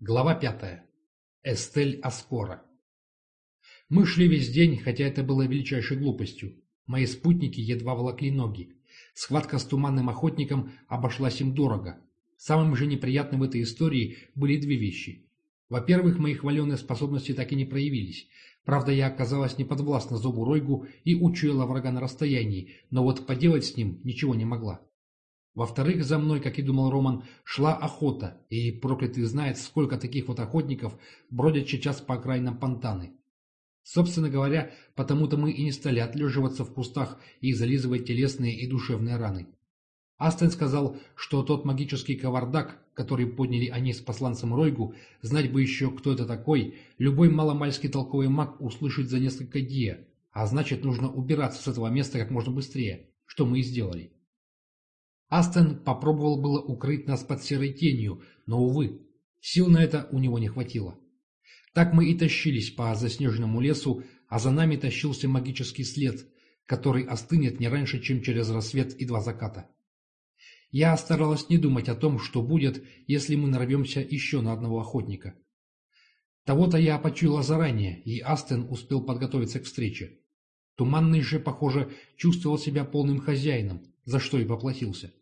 Глава пятая. Эстель Аскора. Мы шли весь день, хотя это было величайшей глупостью. Мои спутники едва волокли ноги. Схватка с туманным охотником обошлась им дорого. Самым же неприятным в этой истории были две вещи. Во-первых, мои хваленые способности так и не проявились. Правда, я оказалась неподвластна зубу Ройгу и учуяла врага на расстоянии, но вот поделать с ним ничего не могла. Во-вторых, за мной, как и думал Роман, шла охота, и проклятый знает, сколько таких вот охотников бродят сейчас по окраинам Пантаны. Собственно говоря, потому-то мы и не стали отлеживаться в кустах и зализывать телесные и душевные раны. Астен сказал, что тот магический кавардак, который подняли они с посланцем Ройгу, знать бы еще, кто это такой, любой маломальский толковый маг услышит за несколько дия, а значит, нужно убираться с этого места как можно быстрее, что мы и сделали. Астон попробовал было укрыть нас под серой тенью, но, увы, сил на это у него не хватило. Так мы и тащились по заснеженному лесу, а за нами тащился магический след, который остынет не раньше, чем через рассвет и два заката. Я старалась не думать о том, что будет, если мы нарвемся еще на одного охотника. Того-то я почуяла заранее, и Астен успел подготовиться к встрече. Туманный же, похоже, чувствовал себя полным хозяином, за что и поплатился.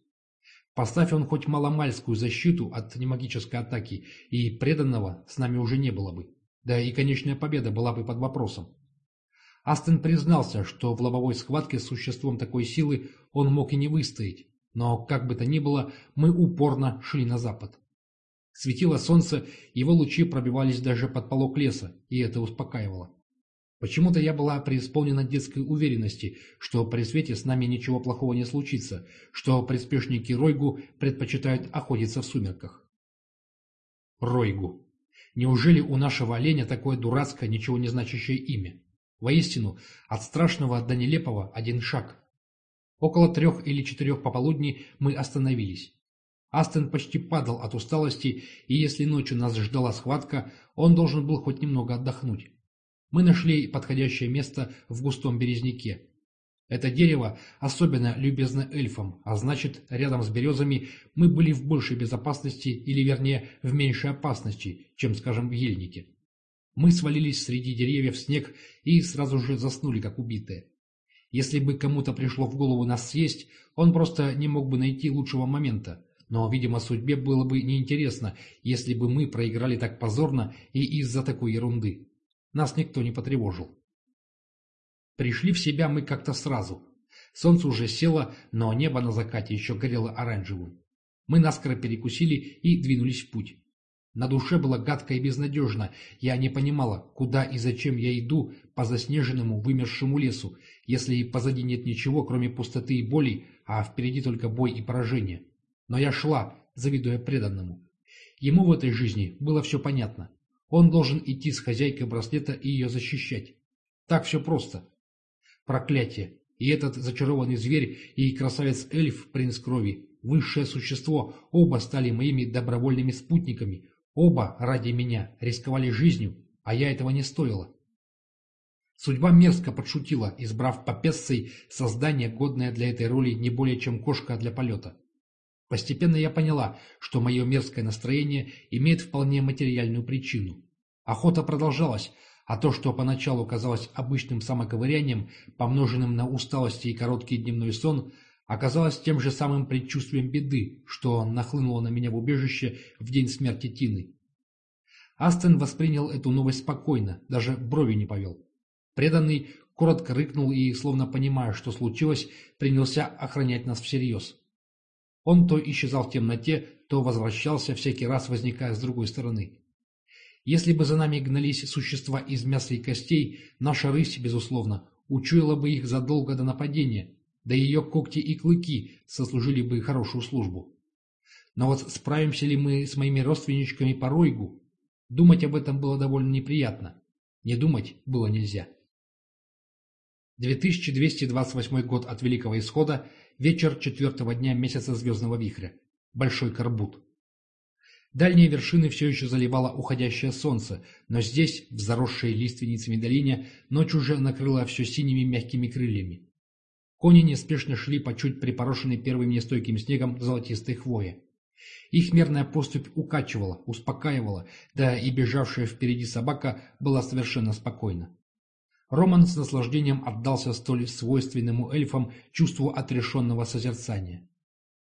Поставь он хоть маломальскую защиту от немагической атаки, и преданного с нами уже не было бы. Да и конечная победа была бы под вопросом. Астен признался, что в лобовой схватке с существом такой силы он мог и не выстоять, но, как бы то ни было, мы упорно шли на запад. Светило солнце, его лучи пробивались даже под полок леса, и это успокаивало. Почему-то я была преисполнена детской уверенности, что при свете с нами ничего плохого не случится, что приспешники Ройгу предпочитают охотиться в сумерках. Ройгу. Неужели у нашего оленя такое дурацкое, ничего не значащее имя? Воистину, от страшного до нелепого один шаг. Около трех или четырех пополудни мы остановились. Астен почти падал от усталости, и если ночью нас ждала схватка, он должен был хоть немного отдохнуть. Мы нашли подходящее место в густом березняке. Это дерево особенно любезно эльфам, а значит, рядом с березами мы были в большей безопасности или, вернее, в меньшей опасности, чем, скажем, в ельнике. Мы свалились среди деревьев в снег и сразу же заснули, как убитые. Если бы кому-то пришло в голову нас съесть, он просто не мог бы найти лучшего момента. Но, видимо, судьбе было бы неинтересно, если бы мы проиграли так позорно и из-за такой ерунды. Нас никто не потревожил. Пришли в себя мы как-то сразу. Солнце уже село, но небо на закате еще горело оранжевым. Мы наскоро перекусили и двинулись в путь. На душе было гадко и безнадежно. Я не понимала, куда и зачем я иду по заснеженному вымершему лесу, если позади нет ничего, кроме пустоты и боли, а впереди только бой и поражение. Но я шла, завидуя преданному. Ему в этой жизни было все понятно. Он должен идти с хозяйкой браслета и ее защищать. Так все просто. Проклятие. И этот зачарованный зверь, и красавец-эльф, принц крови, высшее существо, оба стали моими добровольными спутниками. Оба ради меня рисковали жизнью, а я этого не стоила. Судьба мерзко подшутила, избрав попесцей создание, годное для этой роли не более чем кошка для полета. Постепенно я поняла, что мое мерзкое настроение имеет вполне материальную причину. Охота продолжалась, а то, что поначалу казалось обычным самоковырянием, помноженным на усталость и короткий дневной сон, оказалось тем же самым предчувствием беды, что нахлынуло на меня в убежище в день смерти Тины. Астен воспринял эту новость спокойно, даже брови не повел. Преданный коротко рыкнул и, словно понимая, что случилось, принялся охранять нас всерьез. Он то исчезал в темноте, то возвращался, всякий раз возникая с другой стороны. Если бы за нами гнались существа из мяса и костей, наша рысь, безусловно, учуяла бы их задолго до нападения, да ее когти и клыки сослужили бы хорошую службу. Но вот справимся ли мы с моими родственничками по Ройгу? Думать об этом было довольно неприятно. Не думать было нельзя. 2228 год от Великого Исхода Вечер четвертого дня месяца звездного вихря. Большой Карбут. Дальние вершины все еще заливало уходящее солнце, но здесь, в заросшей лиственницами долине, ночь уже накрыла все синими мягкими крыльями. Кони неспешно шли по чуть припорошенной первым нестойким снегом золотистой хвои. Их мерная поступь укачивала, успокаивала, да и бежавшая впереди собака была совершенно спокойна. Роман с наслаждением отдался столь свойственному эльфам чувству отрешенного созерцания.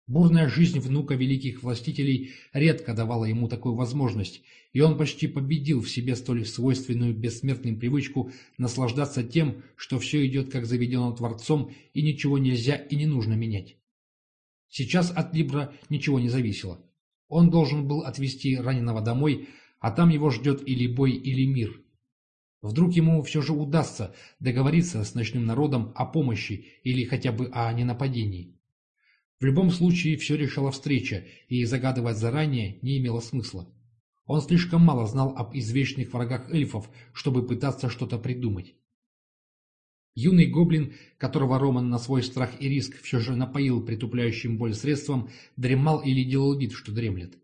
Бурная жизнь внука великих властителей редко давала ему такую возможность, и он почти победил в себе столь свойственную бессмертным привычку наслаждаться тем, что все идет как заведено Творцом, и ничего нельзя и не нужно менять. Сейчас от Либра ничего не зависело. Он должен был отвезти раненого домой, а там его ждет или бой, или мир. Вдруг ему все же удастся договориться с ночным народом о помощи или хотя бы о ненападении. В любом случае все решала встреча, и загадывать заранее не имело смысла. Он слишком мало знал об извечных врагах эльфов, чтобы пытаться что-то придумать. Юный гоблин, которого Роман на свой страх и риск все же напоил притупляющим боль средством, дремал или делал вид, что дремлет.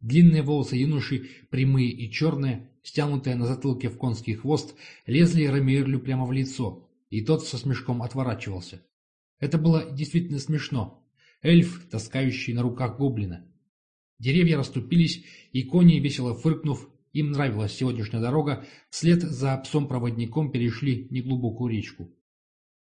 Длинные волосы юноши, прямые и черные, стянутые на затылке в конский хвост, лезли Рамиерлю прямо в лицо, и тот со смешком отворачивался. Это было действительно смешно, эльф, таскающий на руках гоблина. Деревья расступились, и кони, весело фыркнув, им нравилась сегодняшняя дорога, вслед за псом-проводником перешли неглубокую речку.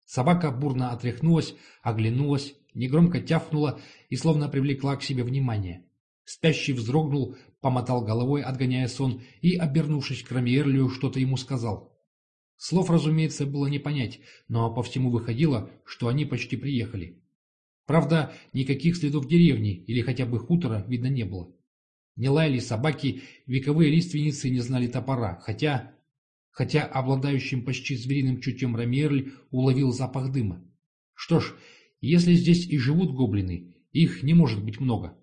Собака бурно отряхнулась, оглянулась, негромко тяфнула и словно привлекла к себе внимание. Спящий вздрогнул, помотал головой, отгоняя сон, и, обернувшись к Рамиерлю, что-то ему сказал. Слов, разумеется, было не понять, но по всему выходило, что они почти приехали. Правда, никаких следов деревни или хотя бы хутора видно не было. Не лаяли собаки, вековые лиственницы не знали топора, хотя... Хотя обладающим почти звериным чутьем Рамиерль уловил запах дыма. Что ж, если здесь и живут гоблины, их не может быть много.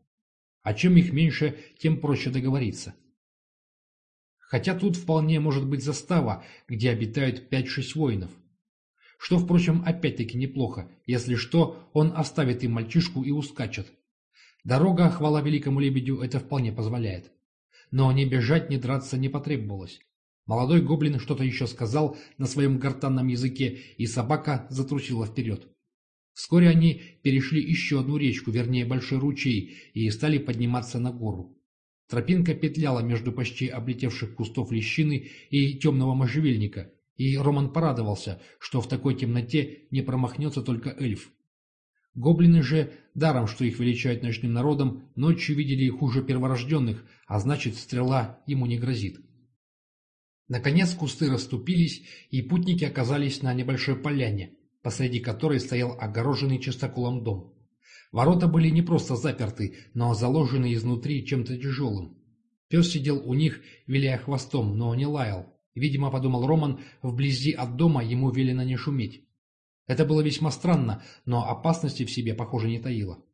А чем их меньше, тем проще договориться. Хотя тут вполне может быть застава, где обитают пять-шесть воинов. Что, впрочем, опять-таки неплохо. Если что, он оставит им мальчишку и ускачет. Дорога, хвала великому лебедю, это вполне позволяет. Но ни бежать, ни драться не потребовалось. Молодой гоблин что-то еще сказал на своем гортанном языке, и собака затрусила вперед. Вскоре они перешли еще одну речку, вернее большой ручей, и стали подниматься на гору. Тропинка петляла между почти облетевших кустов лещины и темного можжевельника, и Роман порадовался, что в такой темноте не промахнется только эльф. Гоблины же, даром что их величают ночным народом, ночью видели хуже перворожденных, а значит стрела ему не грозит. Наконец кусты расступились, и путники оказались на небольшой поляне, посреди которой стоял огороженный частоколом дом. Ворота были не просто заперты, но заложены изнутри чем-то тяжелым. Пес сидел у них, виляя хвостом, но не лаял, Видимо, подумал Роман, вблизи от дома ему велено не шуметь. Это было весьма странно, но опасности в себе, похоже, не таило.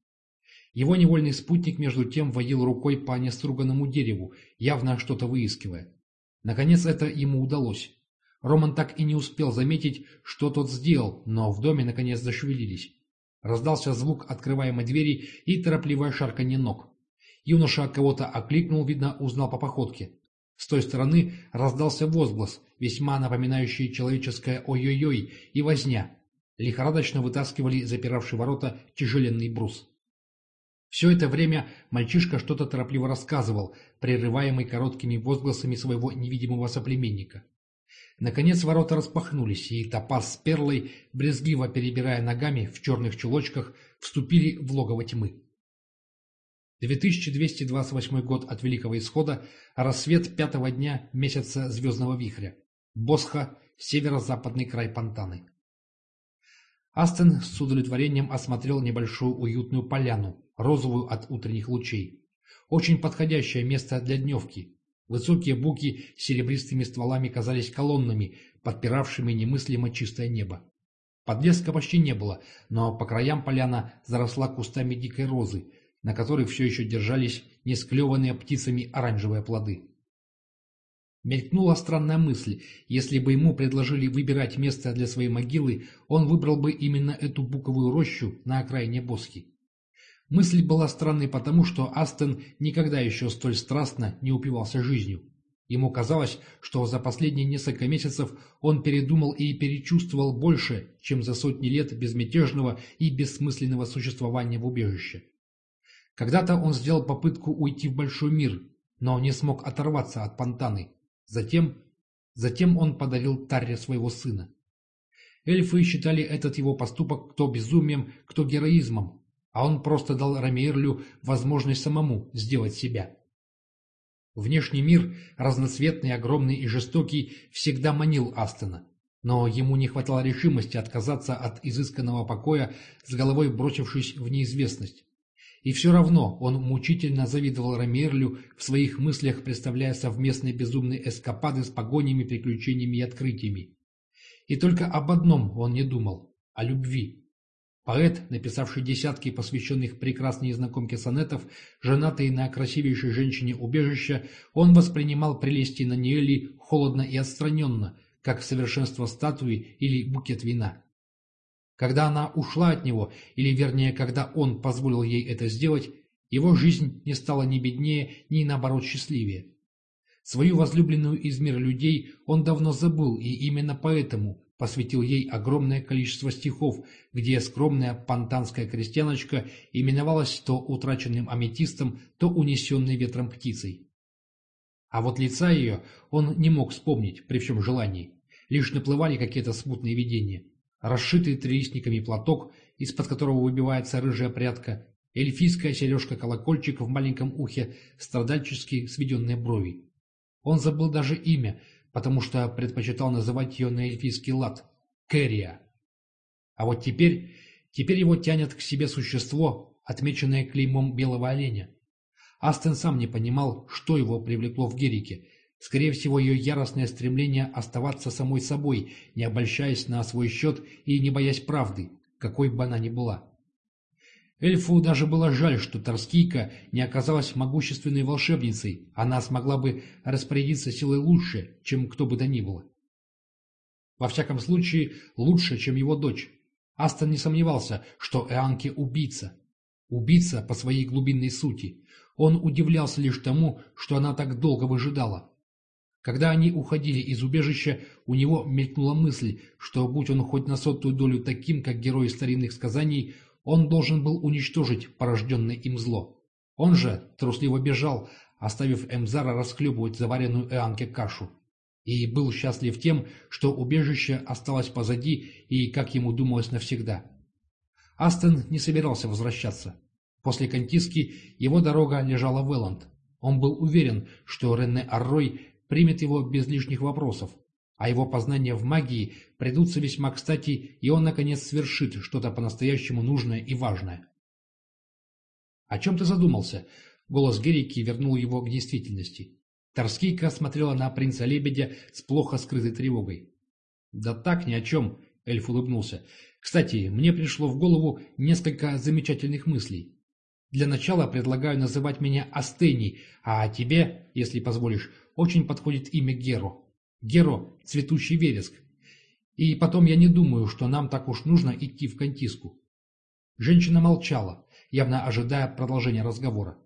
Его невольный спутник между тем водил рукой по неструганному дереву, явно что-то выискивая. Наконец это ему удалось. Роман так и не успел заметить, что тот сделал, но в доме наконец зашевелились. Раздался звук открываемой двери и торопливое шарканье ног. Юноша кого-то окликнул, видно, узнал по походке. С той стороны раздался возглас, весьма напоминающий человеческое «ой-ой-ой» и возня. Лихорадочно вытаскивали запиравший ворота тяжеленный брус. Все это время мальчишка что-то торопливо рассказывал, прерываемый короткими возгласами своего невидимого соплеменника. Наконец ворота распахнулись, и топаз с перлой, брезгливо перебирая ногами в черных чулочках, вступили в логово тьмы. 2228 год от Великого Исхода, рассвет пятого дня месяца Звездного Вихря. Босха, северо-западный край Пантаны. Астен с удовлетворением осмотрел небольшую уютную поляну, розовую от утренних лучей. Очень подходящее место для дневки. Высокие буки с серебристыми стволами казались колоннами, подпиравшими немыслимо чистое небо. Подлеска почти не было, но по краям поляна заросла кустами дикой розы, на которых все еще держались несклеванные птицами оранжевые плоды. Мелькнула странная мысль, если бы ему предложили выбирать место для своей могилы, он выбрал бы именно эту буковую рощу на окраине Боски. Мысль была странной потому, что Астен никогда еще столь страстно не упивался жизнью. Ему казалось, что за последние несколько месяцев он передумал и перечувствовал больше, чем за сотни лет безмятежного и бессмысленного существования в убежище. Когда-то он сделал попытку уйти в большой мир, но не смог оторваться от Пантаны. Затем, затем он подарил Тарре своего сына. Эльфы считали этот его поступок кто безумием, кто героизмом, а он просто дал Рамирлю возможность самому сделать себя. Внешний мир, разноцветный, огромный и жестокий, всегда манил Астона, но ему не хватало решимости отказаться от изысканного покоя, с головой бросившись в неизвестность. И все равно он мучительно завидовал Рамирлю в своих мыслях, представляя совместные безумные эскапады с погонями, приключениями и открытиями. И только об одном он не думал – о любви. Поэт, написавший десятки посвященных прекрасной незнакомке сонетов, женатый на красивейшей женщине убежища, он воспринимал прелести Наниэли холодно и отстраненно, как совершенство статуи или букет вина. Когда она ушла от него, или вернее, когда он позволил ей это сделать, его жизнь не стала ни беднее, ни наоборот счастливее. Свою возлюбленную из мира людей он давно забыл, и именно поэтому посвятил ей огромное количество стихов, где скромная пантанская крестьяночка именовалась то утраченным аметистом, то унесенной ветром птицей. А вот лица ее он не мог вспомнить при всем желании. Лишь наплывали какие-то смутные видения. Расшитый трилистниками платок, из-под которого выбивается рыжая прядка, эльфийская сережка-колокольчик в маленьком ухе, страдальчески сведенные брови. Он забыл даже имя, потому что предпочитал называть ее на эльфийский лад – Кэрия. А вот теперь, теперь его тянет к себе существо, отмеченное клеймом белого оленя. Астен сам не понимал, что его привлекло в Герике. Скорее всего, ее яростное стремление оставаться самой собой, не обольщаясь на свой счет и не боясь правды, какой бы она ни была. Эльфу даже было жаль, что Торскийка не оказалась могущественной волшебницей, она смогла бы распорядиться силой лучше, чем кто бы то ни было. Во всяком случае, лучше, чем его дочь. Астон не сомневался, что Эанке убийца. Убийца по своей глубинной сути. Он удивлялся лишь тому, что она так долго выжидала. Когда они уходили из убежища, у него мелькнула мысль, что будь он хоть на сотую долю таким, как герой старинных сказаний, он должен был уничтожить порожденное им зло. Он же трусливо бежал, оставив Эмзара расхлебывать заваренную Эанке кашу. И был счастлив тем, что убежище осталось позади и, как ему думалось, навсегда. Астон не собирался возвращаться. После Кантиски его дорога лежала в Элланд. Он был уверен, что Рене Аррой примет его без лишних вопросов, а его познания в магии придутся весьма кстати, и он, наконец, свершит что-то по-настоящему нужное и важное. «О чем ты задумался?» Голос Герики вернул его к действительности. Торскийка смотрела на принца-лебедя с плохо скрытой тревогой. «Да так, ни о чем», — эльф улыбнулся. «Кстати, мне пришло в голову несколько замечательных мыслей. Для начала предлагаю называть меня Астеней, а тебе, если позволишь, очень подходит имя Геро. Геро – цветущий вереск. И потом я не думаю, что нам так уж нужно идти в Кантиску. Женщина молчала, явно ожидая продолжения разговора.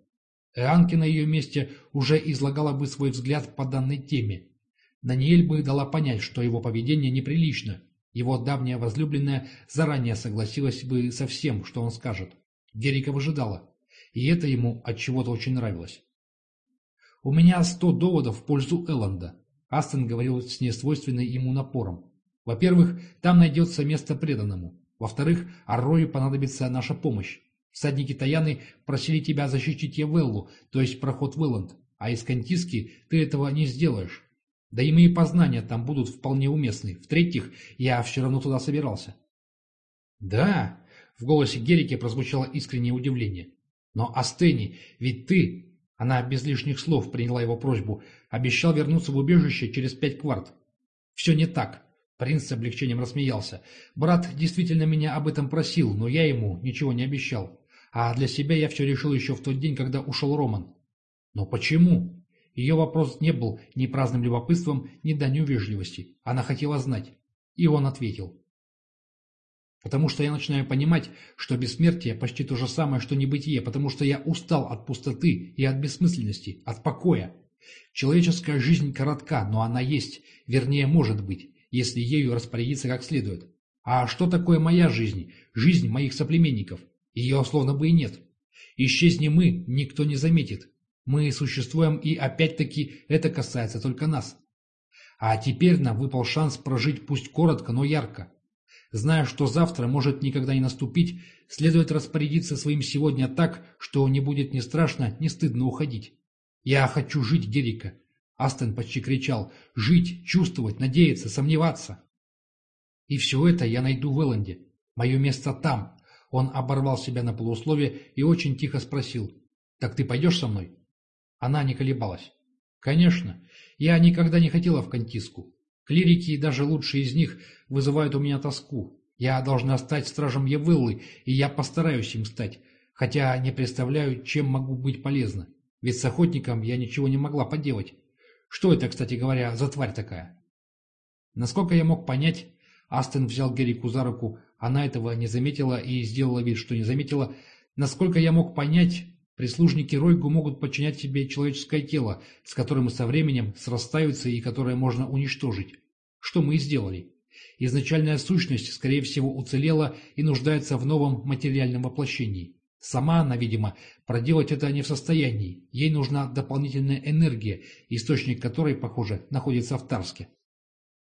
Эанки на ее месте уже излагала бы свой взгляд по данной теме. Наниэль бы дала понять, что его поведение неприлично. Его давняя возлюбленная заранее согласилась бы со всем, что он скажет. Герика выжидала, и это ему от чего-то очень нравилось. «У меня сто доводов в пользу Элланда. Астон говорил с несвойственной ему напором. Во-первых, там найдется место преданному. Во-вторых, Аррою понадобится наша помощь. Всадники Таяны просили тебя защитить Явеллу, то есть проход в а из Кантиски ты этого не сделаешь. Да и мои познания там будут вполне уместны. В-третьих, я все равно туда собирался. Да, в голосе Герики прозвучало искреннее удивление. Но Астени, ведь ты она без лишних слов приняла его просьбу. Обещал вернуться в убежище через пять кварт. Все не так. Принц с облегчением рассмеялся. Брат действительно меня об этом просил, но я ему ничего не обещал. А для себя я все решил еще в тот день, когда ушел Роман. Но почему? Ее вопрос не был ни праздным любопытством, ни данью вежливости. Она хотела знать. И он ответил. Потому что я начинаю понимать, что бессмертие почти то же самое, что небытие, потому что я устал от пустоты и от бессмысленности, от покоя. Человеческая жизнь коротка, но она есть, вернее, может быть, если ею распорядиться как следует. А что такое моя жизнь, жизнь моих соплеменников? Ее словно бы и нет. Исчезни мы, никто не заметит. Мы существуем, и опять-таки это касается только нас. А теперь нам выпал шанс прожить пусть коротко, но ярко. Зная, что завтра может никогда не наступить, следует распорядиться своим сегодня так, что не будет ни страшно, ни стыдно уходить. «Я хочу жить, Герика!» Астон почти кричал. «Жить, чувствовать, надеяться, сомневаться!» «И все это я найду в Элленде. Мое место там!» Он оборвал себя на полусловие и очень тихо спросил. «Так ты пойдешь со мной?» Она не колебалась. «Конечно. Я никогда не хотела в Кантиску. Клирики, и даже лучшие из них, вызывают у меня тоску. Я должна стать стражем Евыллы, и я постараюсь им стать, хотя не представляю, чем могу быть полезна. Ведь с охотником я ничего не могла поделать. Что это, кстати говоря, за тварь такая? Насколько я мог понять, Астен взял Герику за руку, она этого не заметила и сделала вид, что не заметила. Насколько я мог понять, Прислужники Ройгу могут подчинять себе человеческое тело, с которым со временем срастаются и которое можно уничтожить. Что мы и сделали. Изначальная сущность, скорее всего, уцелела и нуждается в новом материальном воплощении. Сама она, видимо, проделать это не в состоянии. Ей нужна дополнительная энергия, источник которой, похоже, находится в Тарске.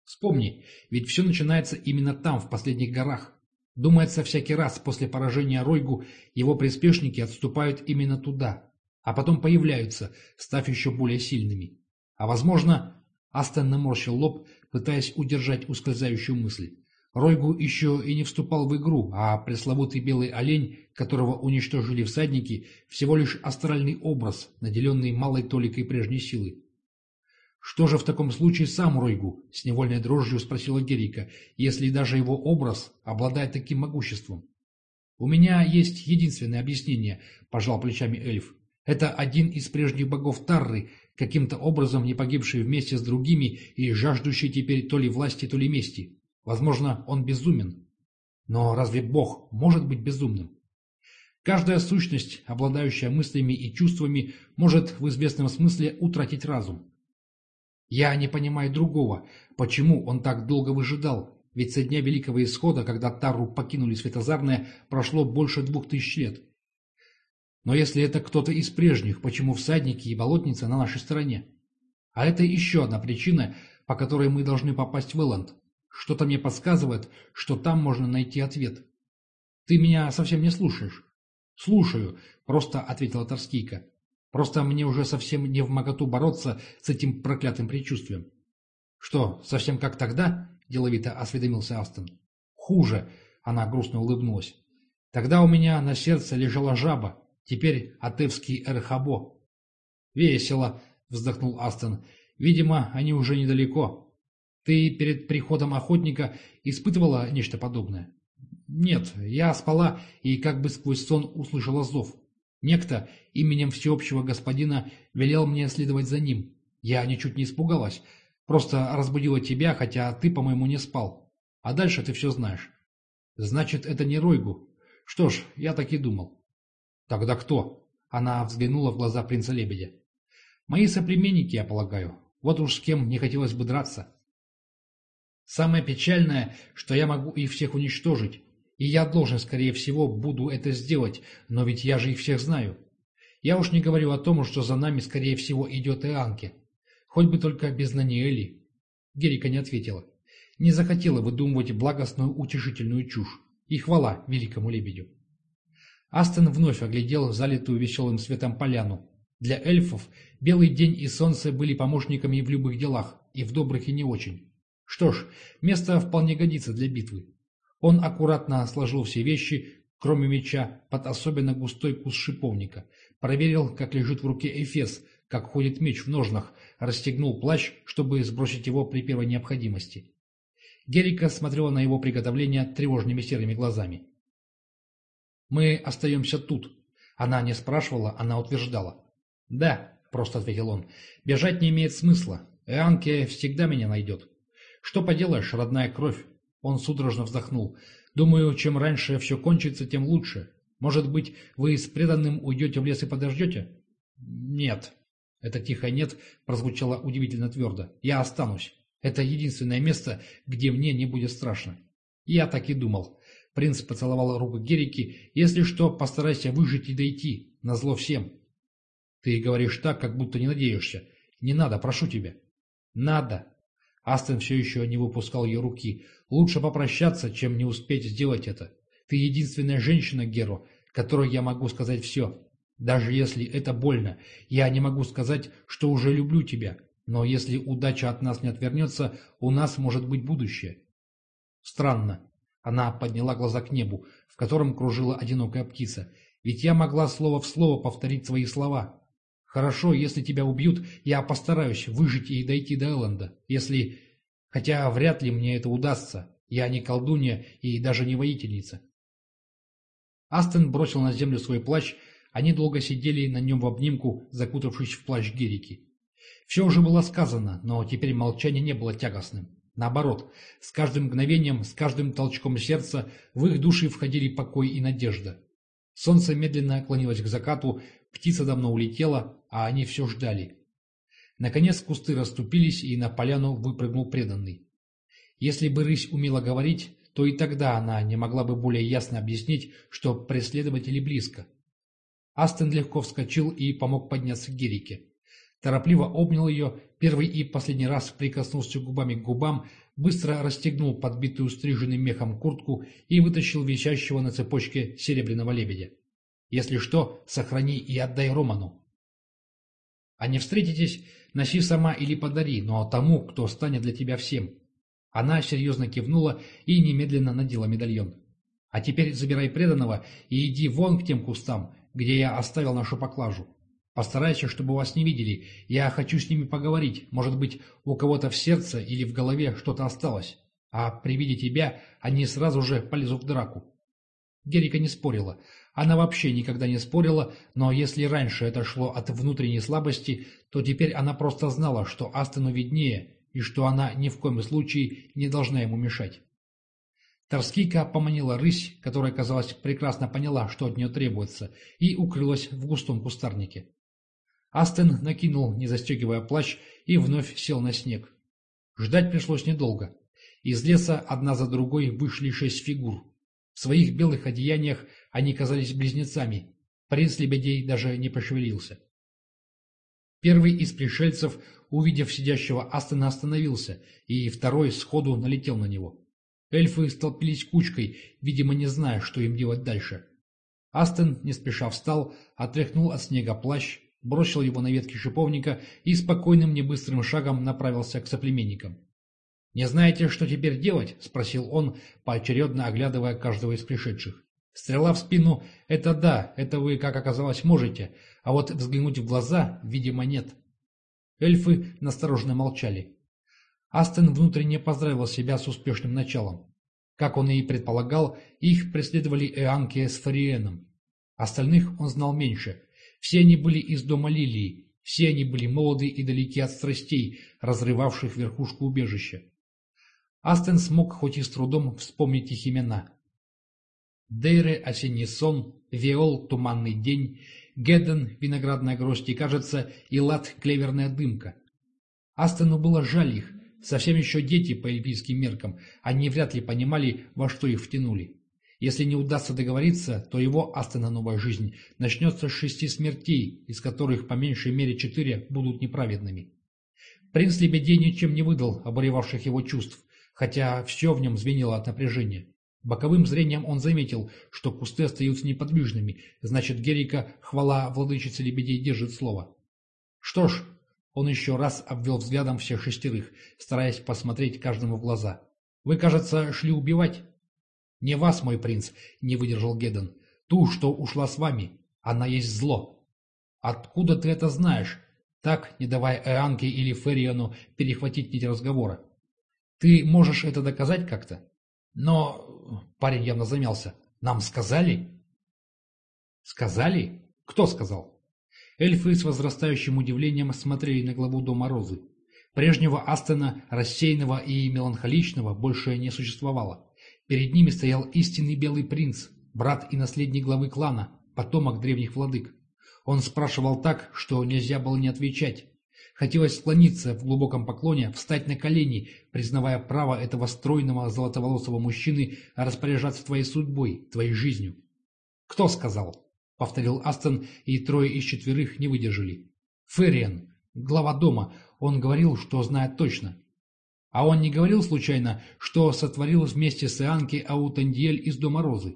Вспомни, ведь все начинается именно там, в последних горах. Думается, всякий раз после поражения Ройгу его приспешники отступают именно туда, а потом появляются, став еще более сильными. А возможно, Астон наморщил лоб, пытаясь удержать ускользающую мысль. Ройгу еще и не вступал в игру, а пресловутый белый олень, которого уничтожили всадники, всего лишь астральный образ, наделенный малой толикой прежней силы. «Что же в таком случае сам Ройгу?» — с невольной дрожью спросила Герика, «если даже его образ обладает таким могуществом?» «У меня есть единственное объяснение», — пожал плечами эльф. «Это один из прежних богов Тарры, каким-то образом не погибший вместе с другими и жаждущий теперь то ли власти, то ли мести. Возможно, он безумен. Но разве бог может быть безумным? Каждая сущность, обладающая мыслями и чувствами, может в известном смысле утратить разум. Я не понимаю другого, почему он так долго выжидал, ведь со дня Великого Исхода, когда Тару покинули Светозарное, прошло больше двух тысяч лет. Но если это кто-то из прежних, почему всадники и болотница на нашей стороне? А это еще одна причина, по которой мы должны попасть в Элленд. Что-то мне подсказывает, что там можно найти ответ. Ты меня совсем не слушаешь. Слушаю, просто ответила Торскийка. Просто мне уже совсем не в моготу бороться с этим проклятым предчувствием. «Что, совсем как тогда?» – деловито осведомился Астон. «Хуже», – она грустно улыбнулась. «Тогда у меня на сердце лежала жаба, теперь атевский эрхабо». «Весело», – вздохнул Астон. «Видимо, они уже недалеко. Ты перед приходом охотника испытывала нечто подобное?» «Нет, я спала и как бы сквозь сон услышала зов. Некто именем всеобщего господина велел мне следовать за ним. Я ничуть не испугалась. Просто разбудила тебя, хотя ты, по-моему, не спал. А дальше ты все знаешь. Значит, это не Ройгу. Что ж, я так и думал. Тогда кто? Она взглянула в глаза принца Лебедя. Мои соплеменники, я полагаю. Вот уж с кем не хотелось бы драться. Самое печальное, что я могу их всех уничтожить, и я должен, скорее всего, буду это сделать, но ведь я же их всех знаю. Я уж не говорю о том, что за нами, скорее всего, идет Ианке. Хоть бы только без Наниэли. Герика не ответила. Не захотела выдумывать благостную утешительную чушь. И хвала великому лебедю. Астон вновь оглядел залитую веселым светом поляну. Для эльфов белый день и солнце были помощниками в любых делах, и в добрых и не очень. Что ж, место вполне годится для битвы. Он аккуратно сложил все вещи, кроме меча, под особенно густой куст шиповника, проверил, как лежит в руке Эфес, как ходит меч в ножнах, расстегнул плащ, чтобы сбросить его при первой необходимости. Герика смотрела на его приготовление тревожными серыми глазами. «Мы остаемся тут». Она не спрашивала, она утверждала. «Да», — просто ответил он, — «бежать не имеет смысла. Эанке всегда меня найдет. Что поделаешь, родная кровь, он судорожно вздохнул. «Думаю, чем раньше все кончится, тем лучше. Может быть, вы с преданным уйдете в лес и подождете?» «Нет». Это тихое «нет» прозвучало удивительно твердо. «Я останусь. Это единственное место, где мне не будет страшно». Я так и думал. Принц поцеловал руку Герики. «Если что, постарайся выжить и дойти. Назло всем». «Ты говоришь так, как будто не надеешься. Не надо, прошу тебя». «Надо». Астон все еще не выпускал ее руки. «Лучше попрощаться, чем не успеть сделать это. Ты единственная женщина, Геро, которой я могу сказать все. Даже если это больно, я не могу сказать, что уже люблю тебя. Но если удача от нас не отвернется, у нас может быть будущее». Странно. Она подняла глаза к небу, в котором кружила одинокая птица. Ведь я могла слово в слово повторить свои слова. Хорошо, если тебя убьют, я постараюсь выжить и дойти до Элленда. Если... Хотя вряд ли мне это удастся. Я не колдунья и даже не воительница. Астон бросил на землю свой плащ, они долго сидели на нем в обнимку, закутавшись в плащ Герики. Все уже было сказано, но теперь молчание не было тягостным. Наоборот, с каждым мгновением, с каждым толчком сердца в их души входили покой и надежда. Солнце медленно клонилось к закату, птица давно улетела, а они все ждали. Наконец кусты расступились, и на поляну выпрыгнул преданный. Если бы рысь умела говорить, то и тогда она не могла бы более ясно объяснить, что преследователи близко. Астен легко вскочил и помог подняться к Герике торопливо обнял ее, первый и последний раз прикоснулся губами к губам, быстро расстегнул подбитую стриженным мехом куртку и вытащил висящего на цепочке серебряного лебедя. «Если что, сохрани и отдай Роману». «А не встретитесь, носи сама или подари, но тому, кто станет для тебя всем». Она серьезно кивнула и немедленно надела медальон. «А теперь забирай преданного и иди вон к тем кустам, где я оставил нашу поклажу. Постарайся, чтобы вас не видели. Я хочу с ними поговорить. Может быть, у кого-то в сердце или в голове что-то осталось. А при виде тебя они сразу же полезут в драку. Герика не спорила. Она вообще никогда не спорила, но если раньше это шло от внутренней слабости, то теперь она просто знала, что Астену виднее, и что она ни в коем случае не должна ему мешать. Торскийка поманила рысь, которая, казалось, прекрасно поняла, что от нее требуется, и укрылась в густом кустарнике. Астен накинул, не застегивая плащ, и вновь сел на снег. Ждать пришлось недолго. Из леса одна за другой вышли шесть фигур. В своих белых одеяниях они казались близнецами. Принц Лебедей даже не пошевелился. Первый из пришельцев, увидев сидящего Астена, остановился, и второй сходу налетел на него. Эльфы столпились кучкой, видимо, не зная, что им делать дальше. Астен не спеша встал, отряхнул от снега плащ, бросил его на ветки шиповника и спокойным небыстрым шагом направился к соплеменникам. «Не знаете, что теперь делать?» – спросил он, поочередно оглядывая каждого из пришедших. «Стрела в спину – это да, это вы, как оказалось, можете, а вот взглянуть в глаза, видимо, нет». Эльфы настороженно молчали. Астен внутренне поздравил себя с успешным началом. Как он и предполагал, их преследовали Эанки с Фариеном. Остальных он знал меньше – все они были из дома Лилии, все они были молоды и далеки от страстей, разрывавших верхушку убежища. Астен смог хоть и с трудом вспомнить их имена. Дейре – осенний сон, Виол – туманный день, Гедден – виноградная гроздь и, кажется, Илат – клеверная дымка. Астену было жаль их, совсем еще дети по эльпийским меркам, они вряд ли понимали, во что их втянули. Если не удастся договориться, то его Астена новая жизнь начнется с шести смертей, из которых по меньшей мере четыре будут неправедными. Принц Лебедей ничем не выдал обуревавших его чувств, хотя все в нем звенело от напряжения. Боковым зрением он заметил, что кусты остаются неподвижными, значит, Герика, хвала владычицы Лебедей, держит слово. Что ж, он еще раз обвел взглядом всех шестерых, стараясь посмотреть каждому в глаза. «Вы, кажется, шли убивать?» «Не вас, мой принц», — не выдержал Геден. «Ту, что ушла с вами. Она есть зло». «Откуда ты это знаешь?» Так, не давая Эанке или Ферриону перехватить нить разговора. «Ты можешь это доказать как-то?» «Но...» — парень явно замялся. «Нам сказали?» «Сказали? Кто сказал?» Эльфы с возрастающим удивлением смотрели на главу Дома Розы. Прежнего Астена, рассеянного и меланхоличного, больше не существовало. Перед ними стоял истинный белый принц, брат и наследник главы клана, потомок древних владык. Он спрашивал так, что нельзя было не отвечать. Хотелось склониться в глубоком поклоне, встать на колени, признавая право этого стройного золотоволосого мужчины распоряжаться твоей судьбой, твоей жизнью. «Кто сказал?» — повторил Астон, и трое из четверых не выдержали. «Ферриан, глава дома, он говорил, что знает точно. А он не говорил случайно, что сотворил вместе с Ианки Аутандиэль из Дома Розы?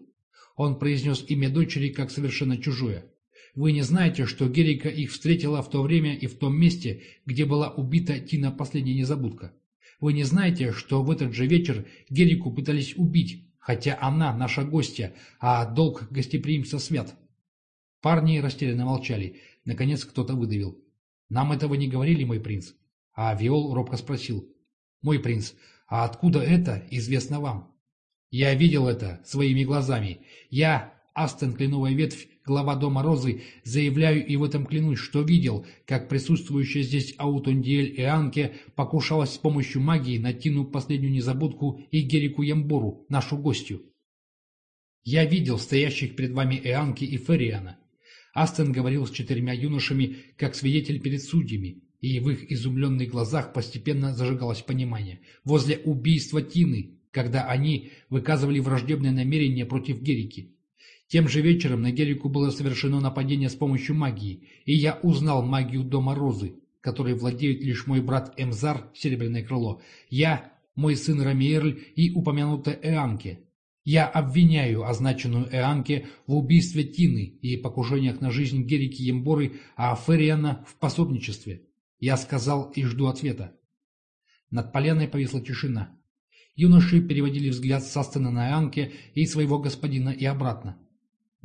Он произнес имя дочери как совершенно чужое. Вы не знаете, что Герика их встретила в то время и в том месте, где была убита Тина последняя незабудка. Вы не знаете, что в этот же вечер Герику пытались убить, хотя она наша гостья, а долг гостеприимца свят. Парни растерянно молчали. Наконец кто-то выдавил. «Нам этого не говорили, мой принц». А Виол робко спросил. «Мой принц, а откуда это известно вам?» «Я видел это своими глазами. Я, Астен Кленовая Ветвь, глава Дома Розы, заявляю и в этом клянусь, что видел, как присутствующая здесь Аутондиэль и Анке покушалась с помощью магии на Тину последнюю незабудку и Герику Ямбору, нашу гостью. Я видел стоящих перед вами Эанки и Фериана. Астен говорил с четырьмя юношами, как свидетель перед судьями, и в их изумленных глазах постепенно зажигалось понимание. Возле убийства Тины, когда они выказывали враждебное намерение против Герики. Тем же вечером на Герику было совершено нападение с помощью магии, и я узнал магию Дома Розы, которой владеет лишь мой брат Эмзар, Серебряное Крыло, я, мой сын Рамиерль и упомянутая Эанке. Я обвиняю означенную Эанке в убийстве Тины и покушениях на жизнь Герики Емборы, а Фериана в пособничестве. Я сказал и жду ответа. Над поляной повисла тишина. Юноши переводили взгляд с Астена на Эанке и своего господина и обратно.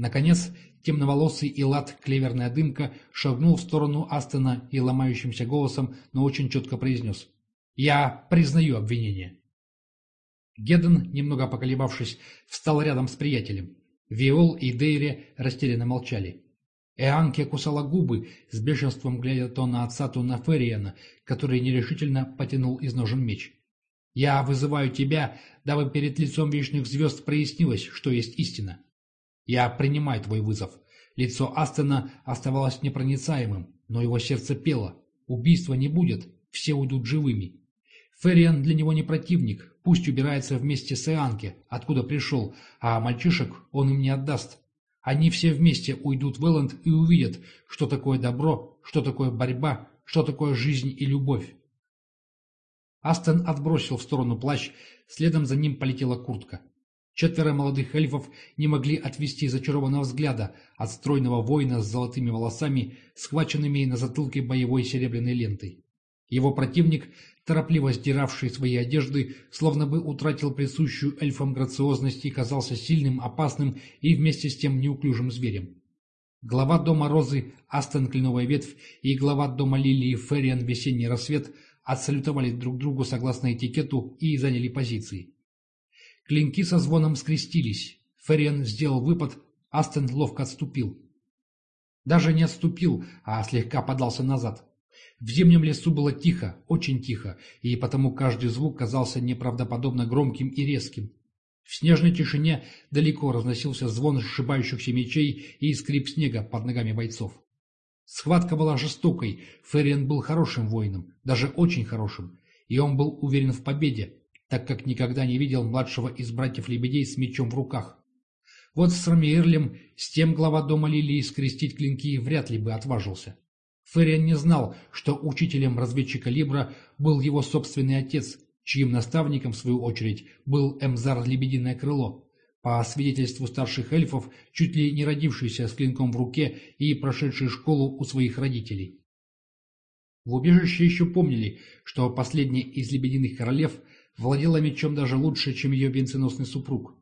Наконец, темноволосый Илат Клеверная Дымка шагнул в сторону Астена и ломающимся голосом, но очень четко произнес «Я признаю обвинение». Гедден, немного поколебавшись, встал рядом с приятелем. Виол и Дейре растерянно молчали. Эанке кусала губы, с бешенством глядя то на отца, то на Ферриена, который нерешительно потянул из ножен меч. «Я вызываю тебя, дабы перед лицом вечных звезд прояснилось, что есть истина. Я принимаю твой вызов. Лицо Астена оставалось непроницаемым, но его сердце пело. Убийства не будет, все уйдут живыми. Ферриан для него не противник, пусть убирается вместе с Ианке, откуда пришел, а мальчишек он им не отдаст. Они все вместе уйдут в Элленд и увидят, что такое добро, что такое борьба, что такое жизнь и любовь. Астон отбросил в сторону плащ, следом за ним полетела куртка. Четверо молодых эльфов не могли отвести зачарованного взгляда от стройного воина с золотыми волосами, схваченными на затылке боевой серебряной лентой. Его противник, торопливо сдиравший свои одежды, словно бы утратил присущую эльфам грациозность и казался сильным, опасным и вместе с тем неуклюжим зверем. Глава дома Розы Астон Кленовая Ветвь и глава дома Лилии Ферриан Весенний Рассвет отсалютовали друг другу согласно этикету и заняли позиции. Клинки со звоном скрестились. Ферриан сделал выпад, Астен ловко отступил. Даже не отступил, а слегка подался назад. В зимнем лесу было тихо, очень тихо, и потому каждый звук казался неправдоподобно громким и резким. В снежной тишине далеко разносился звон сшибающихся мечей и скрип снега под ногами бойцов. Схватка была жестокой, Ферриан был хорошим воином, даже очень хорошим, и он был уверен в победе, так как никогда не видел младшего из братьев-лебедей с мечом в руках. Вот с Рамиерлем, с тем глава дома Лилии скрестить клинки вряд ли бы отважился. Ферриан не знал, что учителем разведчика Либра был его собственный отец, чьим наставником, в свою очередь, был Эмзар Лебединое Крыло, по свидетельству старших эльфов, чуть ли не родившийся с клинком в руке и прошедший школу у своих родителей. В убежище еще помнили, что последний из лебединых королев – владела мечом даже лучше, чем ее венценосный супруг.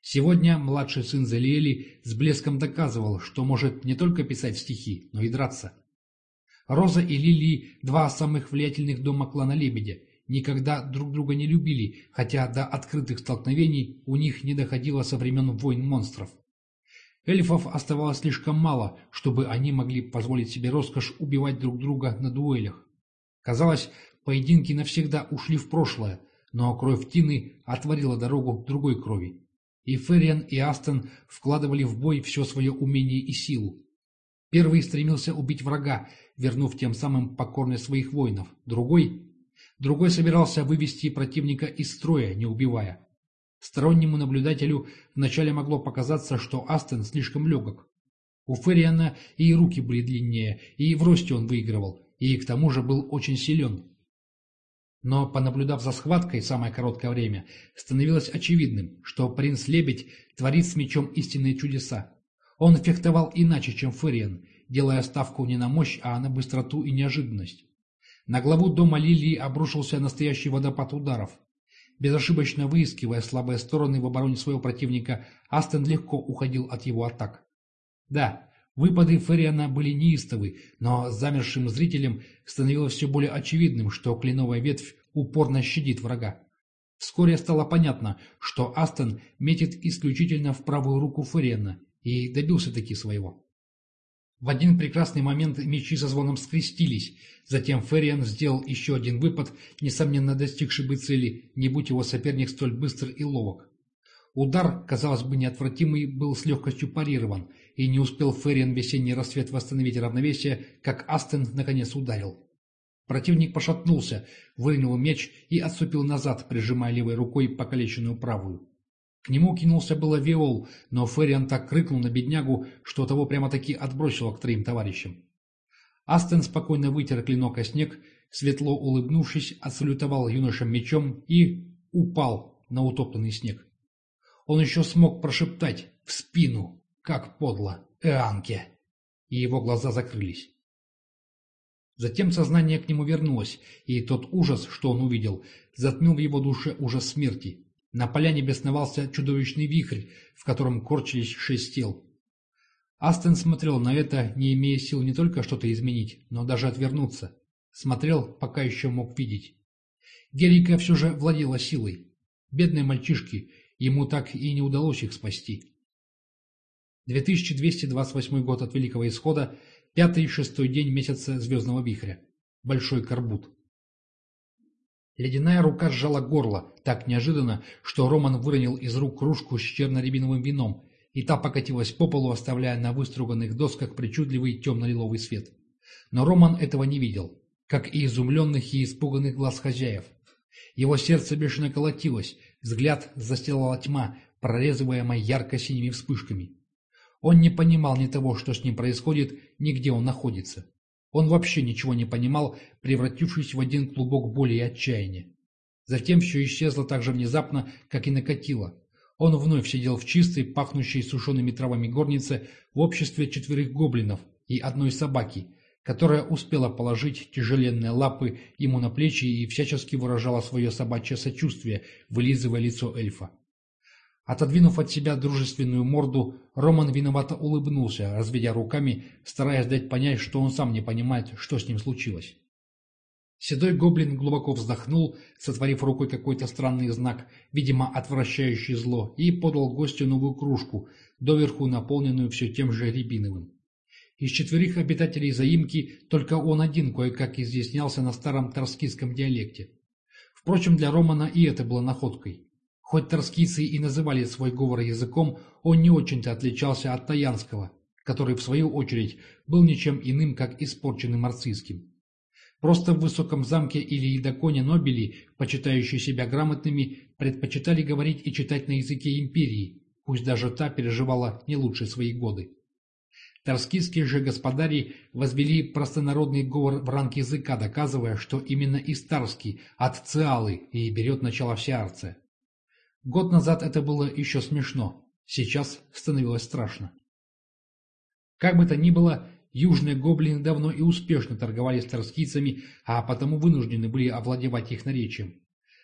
Сегодня младший сын Залиэли с блеском доказывал, что может не только писать стихи, но и драться. Роза и Лилии, два самых влиятельных дома клана Лебедя, никогда друг друга не любили, хотя до открытых столкновений у них не доходило со времен войн монстров. Эльфов оставалось слишком мало, чтобы они могли позволить себе роскошь убивать друг друга на дуэлях. Казалось, поединки навсегда ушли в прошлое, но кровь Тины отворила дорогу другой крови. И Ферриан, и Астон вкладывали в бой все свое умение и силу. Первый стремился убить врага, вернув тем самым покорность своих воинов. Другой... Другой собирался вывести противника из строя, не убивая. Стороннему наблюдателю вначале могло показаться, что Астен слишком легок. У Ферриана и руки были длиннее, и в росте он выигрывал, и к тому же был очень силен. Но, понаблюдав за схваткой самое короткое время, становилось очевидным, что принц-лебедь творит с мечом истинные чудеса. Он фехтовал иначе, чем Ферриан, делая ставку не на мощь, а на быстроту и неожиданность. На главу дома Лилии обрушился настоящий водопад ударов. Безошибочно выискивая слабые стороны в обороне своего противника, Астен легко уходил от его атак. Да, выпады Ферриана были неистовы, но замершим зрителям становилось все более очевидным, что кленовая ветвь упорно щадит врага. Вскоре стало понятно, что Астон метит исключительно в правую руку Ферриана, и добился таки своего. В один прекрасный момент мечи со звоном скрестились, затем Ферриан сделал еще один выпад, несомненно достигший бы цели, не будь его соперник столь быстр и ловок. Удар, казалось бы, неотвратимый, был с легкостью парирован, и не успел Ферриан весенний рассвет восстановить равновесие, как Астен наконец ударил. Противник пошатнулся, выронил меч и отступил назад, прижимая левой рукой покалеченную правую. К нему кинулся было Виол, но Ферриан так крикнул на беднягу, что того прямо-таки отбросило к троим товарищам. Астен спокойно вытер клинок о снег, светло улыбнувшись, отсалютовал юношам мечом и упал на утоптанный снег. Он еще смог прошептать в спину, как подло, Эанке, и его глаза закрылись. Затем сознание к нему вернулось, и тот ужас, что он увидел, затмил в его душе ужас смерти. На поляне бесновался чудовищный вихрь, в котором корчились шесть тел. Астен смотрел на это, не имея сил не только что-то изменить, но даже отвернуться. Смотрел, пока еще мог видеть. Герика все же владела силой. Бедные мальчишки, Ему так и не удалось их спасти. 2228 год от Великого Исхода, пятый и шестой день месяца Звездного Вихря. Большой Карбут. Ледяная рука сжала горло так неожиданно, что Роман выронил из рук кружку с черно-рябиновым вином, и та покатилась по полу, оставляя на выструганных досках причудливый темно-лиловый свет. Но Роман этого не видел, как и изумленных и испуганных глаз хозяев. Его сердце бешено колотилось, взгляд застилала тьма, прорезываемая ярко-синими вспышками. Он не понимал ни того, что с ним происходит, ни где он находится. Он вообще ничего не понимал, превратившись в один клубок боли и отчаяния. Затем все исчезло так же внезапно, как и накатило. Он вновь сидел в чистой, пахнущей сушеными травами горнице в обществе четверых гоблинов и одной собаки, которая успела положить тяжеленные лапы ему на плечи и всячески выражала свое собачье сочувствие, вылизывая лицо эльфа. Отодвинув от себя дружественную морду, Роман виновато улыбнулся, разведя руками, стараясь дать понять, что он сам не понимает, что с ним случилось. Седой гоблин глубоко вздохнул, сотворив рукой какой-то странный знак, видимо, отвращающий зло, и подал гостю новую кружку, доверху наполненную все тем же рябиновым. Из четверых обитателей заимки только он один кое-как изъяснялся на старом торскийском диалекте. Впрочем, для Романа и это было находкой. Хоть торскийцы и называли свой говор языком, он не очень-то отличался от таянского, который, в свою очередь, был ничем иным, как испорченным арцийским. Просто в высоком замке или едоконе Нобели, почитающие себя грамотными, предпочитали говорить и читать на языке империи, пусть даже та переживала не лучшие свои годы. Торскийские же господари возвели простонародный говор в ранг языка, доказывая, что именно из Тарски, от Циалы, и берет начало вся Арция. Год назад это было еще смешно, сейчас становилось страшно. Как бы то ни было, южные гоблины давно и успешно торговали с торскийцами, а потому вынуждены были овладевать их наречием.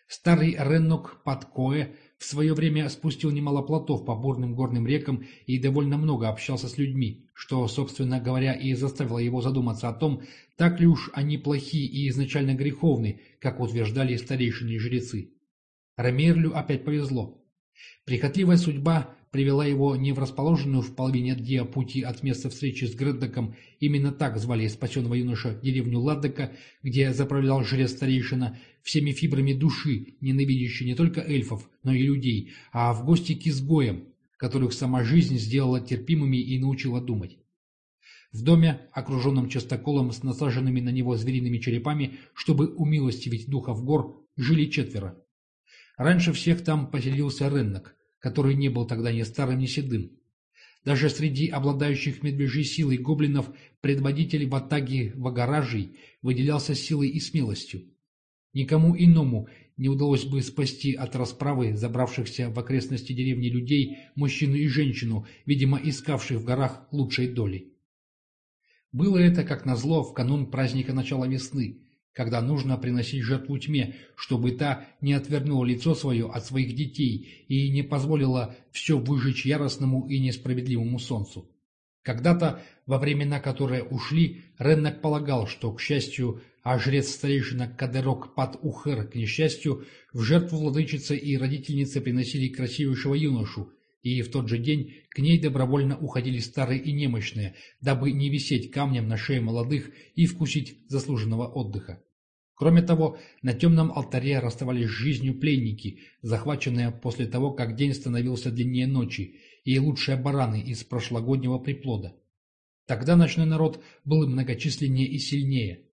Старый Реннок Падкоэ в свое время спустил немало плотов по бурным горным рекам и довольно много общался с людьми, что, собственно говоря, и заставило его задуматься о том, так ли уж они плохи и изначально греховны, как утверждали старейшины и жрецы. Рамирлю опять повезло. Прихотливая судьба привела его не в расположенную в половине дня пути от места встречи с Грэддоком, именно так звали спасенного юноша деревню Ладдока, где заправлял жрец-старейшина, всеми фибрами души, ненавидящий не только эльфов, но и людей, а в гости к изгоям, которых сама жизнь сделала терпимыми и научила думать. В доме, окруженном частоколом с насаженными на него звериными черепами, чтобы умилостивить духов гор, жили четверо. Раньше всех там поселился Реннок, который не был тогда ни старым, ни седым. Даже среди обладающих медвежьей силой гоблинов предводитель Батаги Вагаражей выделялся силой и смелостью. Никому иному не удалось бы спасти от расправы забравшихся в окрестности деревни людей, мужчину и женщину, видимо, искавших в горах лучшей доли. Было это, как назло, в канун праздника начала весны, когда нужно приносить жертву тьме, чтобы та не отвернула лицо свое от своих детей и не позволила все выжечь яростному и несправедливому солнцу. Когда-то, во времена, которые ушли, Реннак полагал, что, к счастью, а жрец-старейшина Кадерок Пат Ухер, к несчастью, в жертву владычица и родительницы приносили красивейшего юношу, и в тот же день к ней добровольно уходили старые и немощные, дабы не висеть камнем на шее молодых и вкусить заслуженного отдыха. Кроме того, на темном алтаре расставались жизнью пленники, захваченные после того, как день становился длиннее ночи, и лучшие бараны из прошлогоднего приплода. Тогда ночной народ был многочисленнее и сильнее,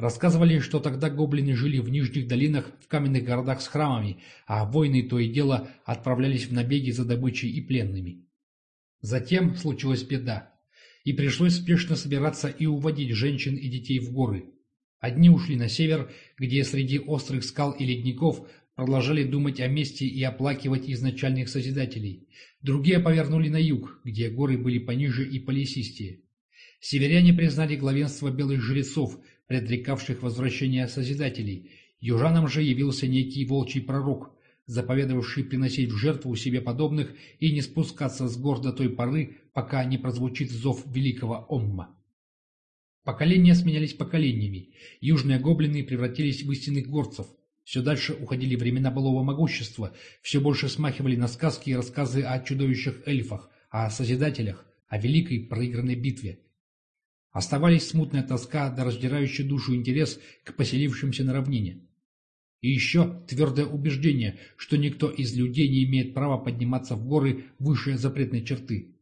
Рассказывали, что тогда гоблины жили в нижних долинах в каменных городах с храмами, а воины то и дело отправлялись в набеги за добычей и пленными. Затем случилась беда, и пришлось спешно собираться и уводить женщин и детей в горы. Одни ушли на север, где среди острых скал и ледников продолжали думать о мести и оплакивать изначальных Созидателей. Другие повернули на юг, где горы были пониже и полесистее. Северяне признали главенство белых жрецов, предрекавших возвращение Созидателей. Южанам же явился некий волчий пророк, заповедовавший приносить в жертву себе подобных и не спускаться с гор до той поры, пока не прозвучит зов великого Омма. Поколения сменялись поколениями. Южные гоблины превратились в истинных горцев. Все дальше уходили времена былого могущества, все больше смахивали на сказки и рассказы о чудовищах эльфах, о Созидателях, о великой проигранной битве. Оставались смутная тоска да раздирающий душу интерес к поселившимся на равнине. И еще твердое убеждение, что никто из людей не имеет права подниматься в горы выше запретной черты.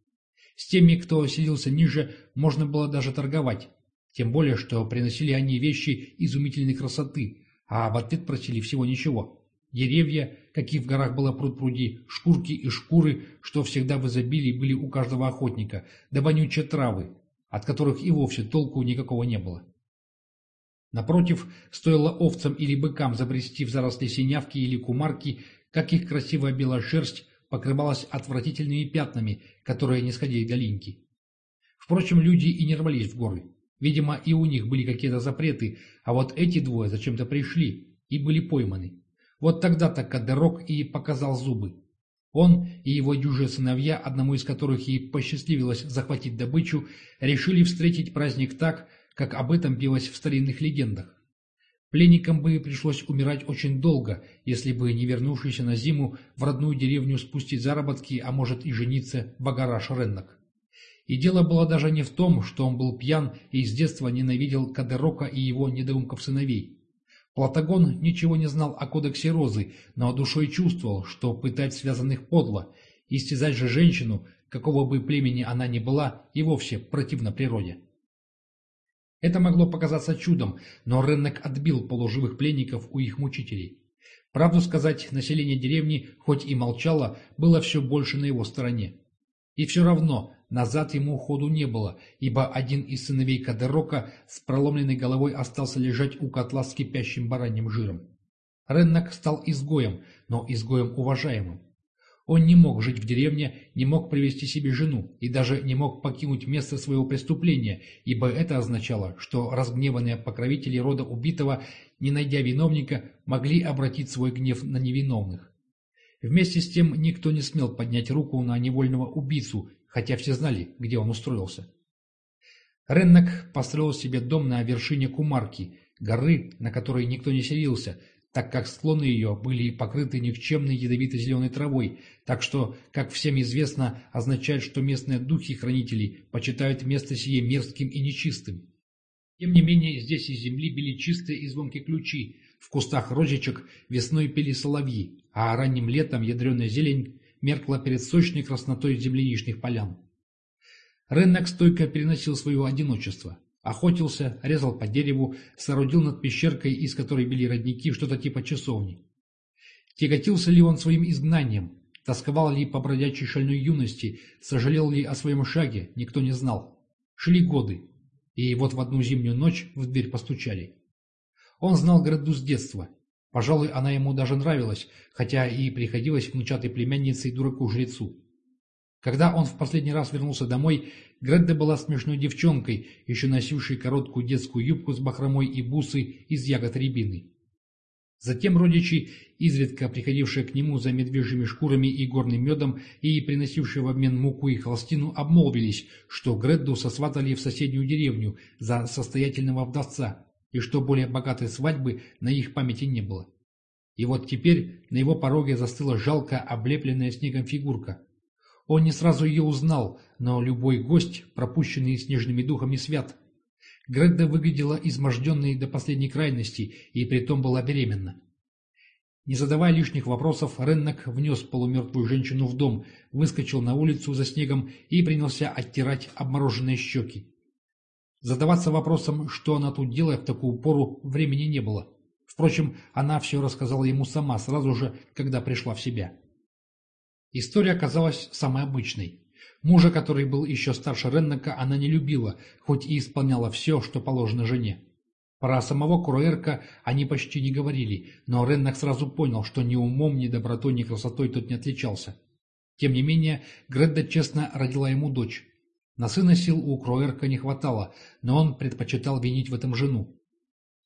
С теми, кто селился ниже, можно было даже торговать, тем более, что приносили они вещи изумительной красоты, а в ответ просили всего ничего. Деревья, какие в горах было пруд-пруди, шкурки и шкуры, что всегда в изобилии были у каждого охотника, да вонючие травы, от которых и вовсе толку никакого не было. Напротив, стоило овцам или быкам забрести в заросли синявки или кумарки, как их красивая белая шерсть покрывалась отвратительными пятнами, которые не сходили до линьки. Впрочем, люди и не рвались в горы. Видимо, и у них были какие-то запреты, а вот эти двое зачем-то пришли и были пойманы. Вот тогда-то Кадерок и показал зубы. Он и его дюжие сыновья, одному из которых ей посчастливилось захватить добычу, решили встретить праздник так, как об этом пелось в старинных легендах. Пленникам бы пришлось умирать очень долго, если бы не вернувшийся на зиму в родную деревню спустить заработки, а может и жениться в Агараш Реннок. И дело было даже не в том, что он был пьян и с детства ненавидел Кадерока и его недоумков сыновей. Платагон ничего не знал о кодексе Розы, но душой чувствовал, что пытать связанных подло, истязать же женщину, какого бы племени она ни была, и вовсе противно природе. Это могло показаться чудом, но Реннек отбил полуживых пленников у их мучителей. Правду сказать, население деревни, хоть и молчало, было все больше на его стороне. И все равно Назад ему ходу не было, ибо один из сыновей Кадерока с проломленной головой остался лежать у котла с кипящим бараньим жиром. Реннак стал изгоем, но изгоем уважаемым. Он не мог жить в деревне, не мог привести себе жену и даже не мог покинуть место своего преступления, ибо это означало, что разгневанные покровители рода убитого, не найдя виновника, могли обратить свой гнев на невиновных. Вместе с тем никто не смел поднять руку на невольного убийцу, хотя все знали, где он устроился. Реннак построил себе дом на вершине Кумарки, горы, на которой никто не селился, так как склоны ее были покрыты никчемной ядовито-зеленой травой, так что, как всем известно, означает, что местные духи-хранители почитают место сие мерзким и нечистым. Тем не менее, здесь из земли били чистые и звонкие ключи, в кустах розичек весной пели соловьи, а ранним летом ядреная зелень меркла перед сочной краснотой земляничных полян. Реннек стойко переносил свое одиночество. Охотился, резал по дереву, соорудил над пещеркой, из которой били родники, что-то типа часовни. Тяготился ли он своим изгнанием, тосковал ли по бродячей шальной юности, сожалел ли о своем шаге, никто не знал. Шли годы, и вот в одну зимнюю ночь в дверь постучали. Он знал Гредду с детства. Пожалуй, она ему даже нравилась, хотя и приходилось внучатой племянницей дураку-жрецу. Когда он в последний раз вернулся домой, Гредда была смешной девчонкой, еще носившей короткую детскую юбку с бахромой и бусы из ягод рябины. Затем родичи, изредка приходившие к нему за медвежьими шкурами и горным медом и приносившие в обмен муку и холстину, обмолвились, что Гредду сосватали в соседнюю деревню за состоятельного вдовца, и что более богатой свадьбы на их памяти не было. И вот теперь на его пороге застыла жалко облепленная снегом фигурка. Он не сразу ее узнал, но любой гость, пропущенный снежными духами, свят. Гредда выглядела изможденной до последней крайности и притом была беременна. Не задавая лишних вопросов, Реннок внес полумертвую женщину в дом, выскочил на улицу за снегом и принялся оттирать обмороженные щеки. Задаваться вопросом, что она тут делает в такую пору, времени не было. Впрочем, она все рассказала ему сама, сразу же, когда пришла в себя. История оказалась самой обычной. Мужа, который был еще старше Реннака, она не любила, хоть и исполняла все, что положено жене. Про самого Круэрка они почти не говорили, но Реннак сразу понял, что ни умом, ни добротой, ни красотой тот не отличался. Тем не менее, Гредда честно родила ему дочь. На сына сил у Круэрка не хватало, но он предпочитал винить в этом жену.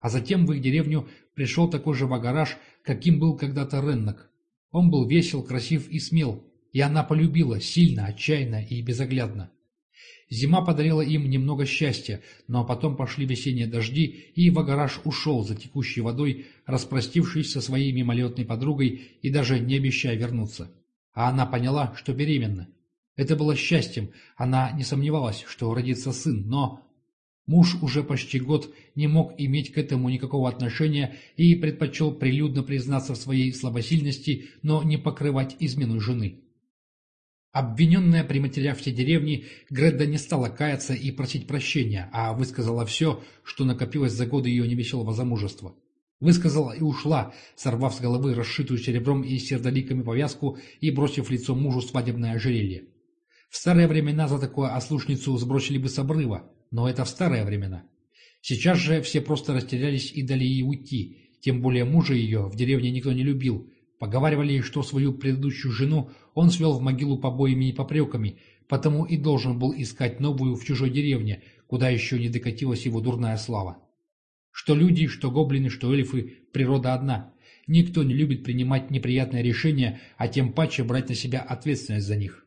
А затем в их деревню пришел такой же вагараж, каким был когда-то Реннак. Он был весел, красив и смел, и она полюбила сильно, отчаянно и безоглядно. Зима подарила им немного счастья, но потом пошли весенние дожди, и Вагараш ушел за текущей водой, распростившись со своей мимолетной подругой и даже не обещая вернуться. А она поняла, что беременна. Это было счастьем, она не сомневалась, что родится сын, но Муж уже почти год не мог иметь к этому никакого отношения и предпочел прилюдно признаться в своей слабосильности, но не покрывать измену жены. Обвиненная при матерях всей деревни, Гредда не стала каяться и просить прощения, а высказала все, что накопилось за годы ее невеселого замужества. Высказала и ушла, сорвав с головы расшитую серебром и сердоликами повязку и бросив лицо мужу свадебное ожерелье. В старые времена за такую ослушницу сбросили бы с обрыва, но это в старые времена. Сейчас же все просто растерялись и дали ей уйти, тем более мужа ее в деревне никто не любил. Поговаривали, что свою предыдущую жену он свел в могилу побоями и попреками, потому и должен был искать новую в чужой деревне, куда еще не докатилась его дурная слава. Что люди, что гоблины, что эльфы – природа одна. Никто не любит принимать неприятные решения, а тем паче брать на себя ответственность за них.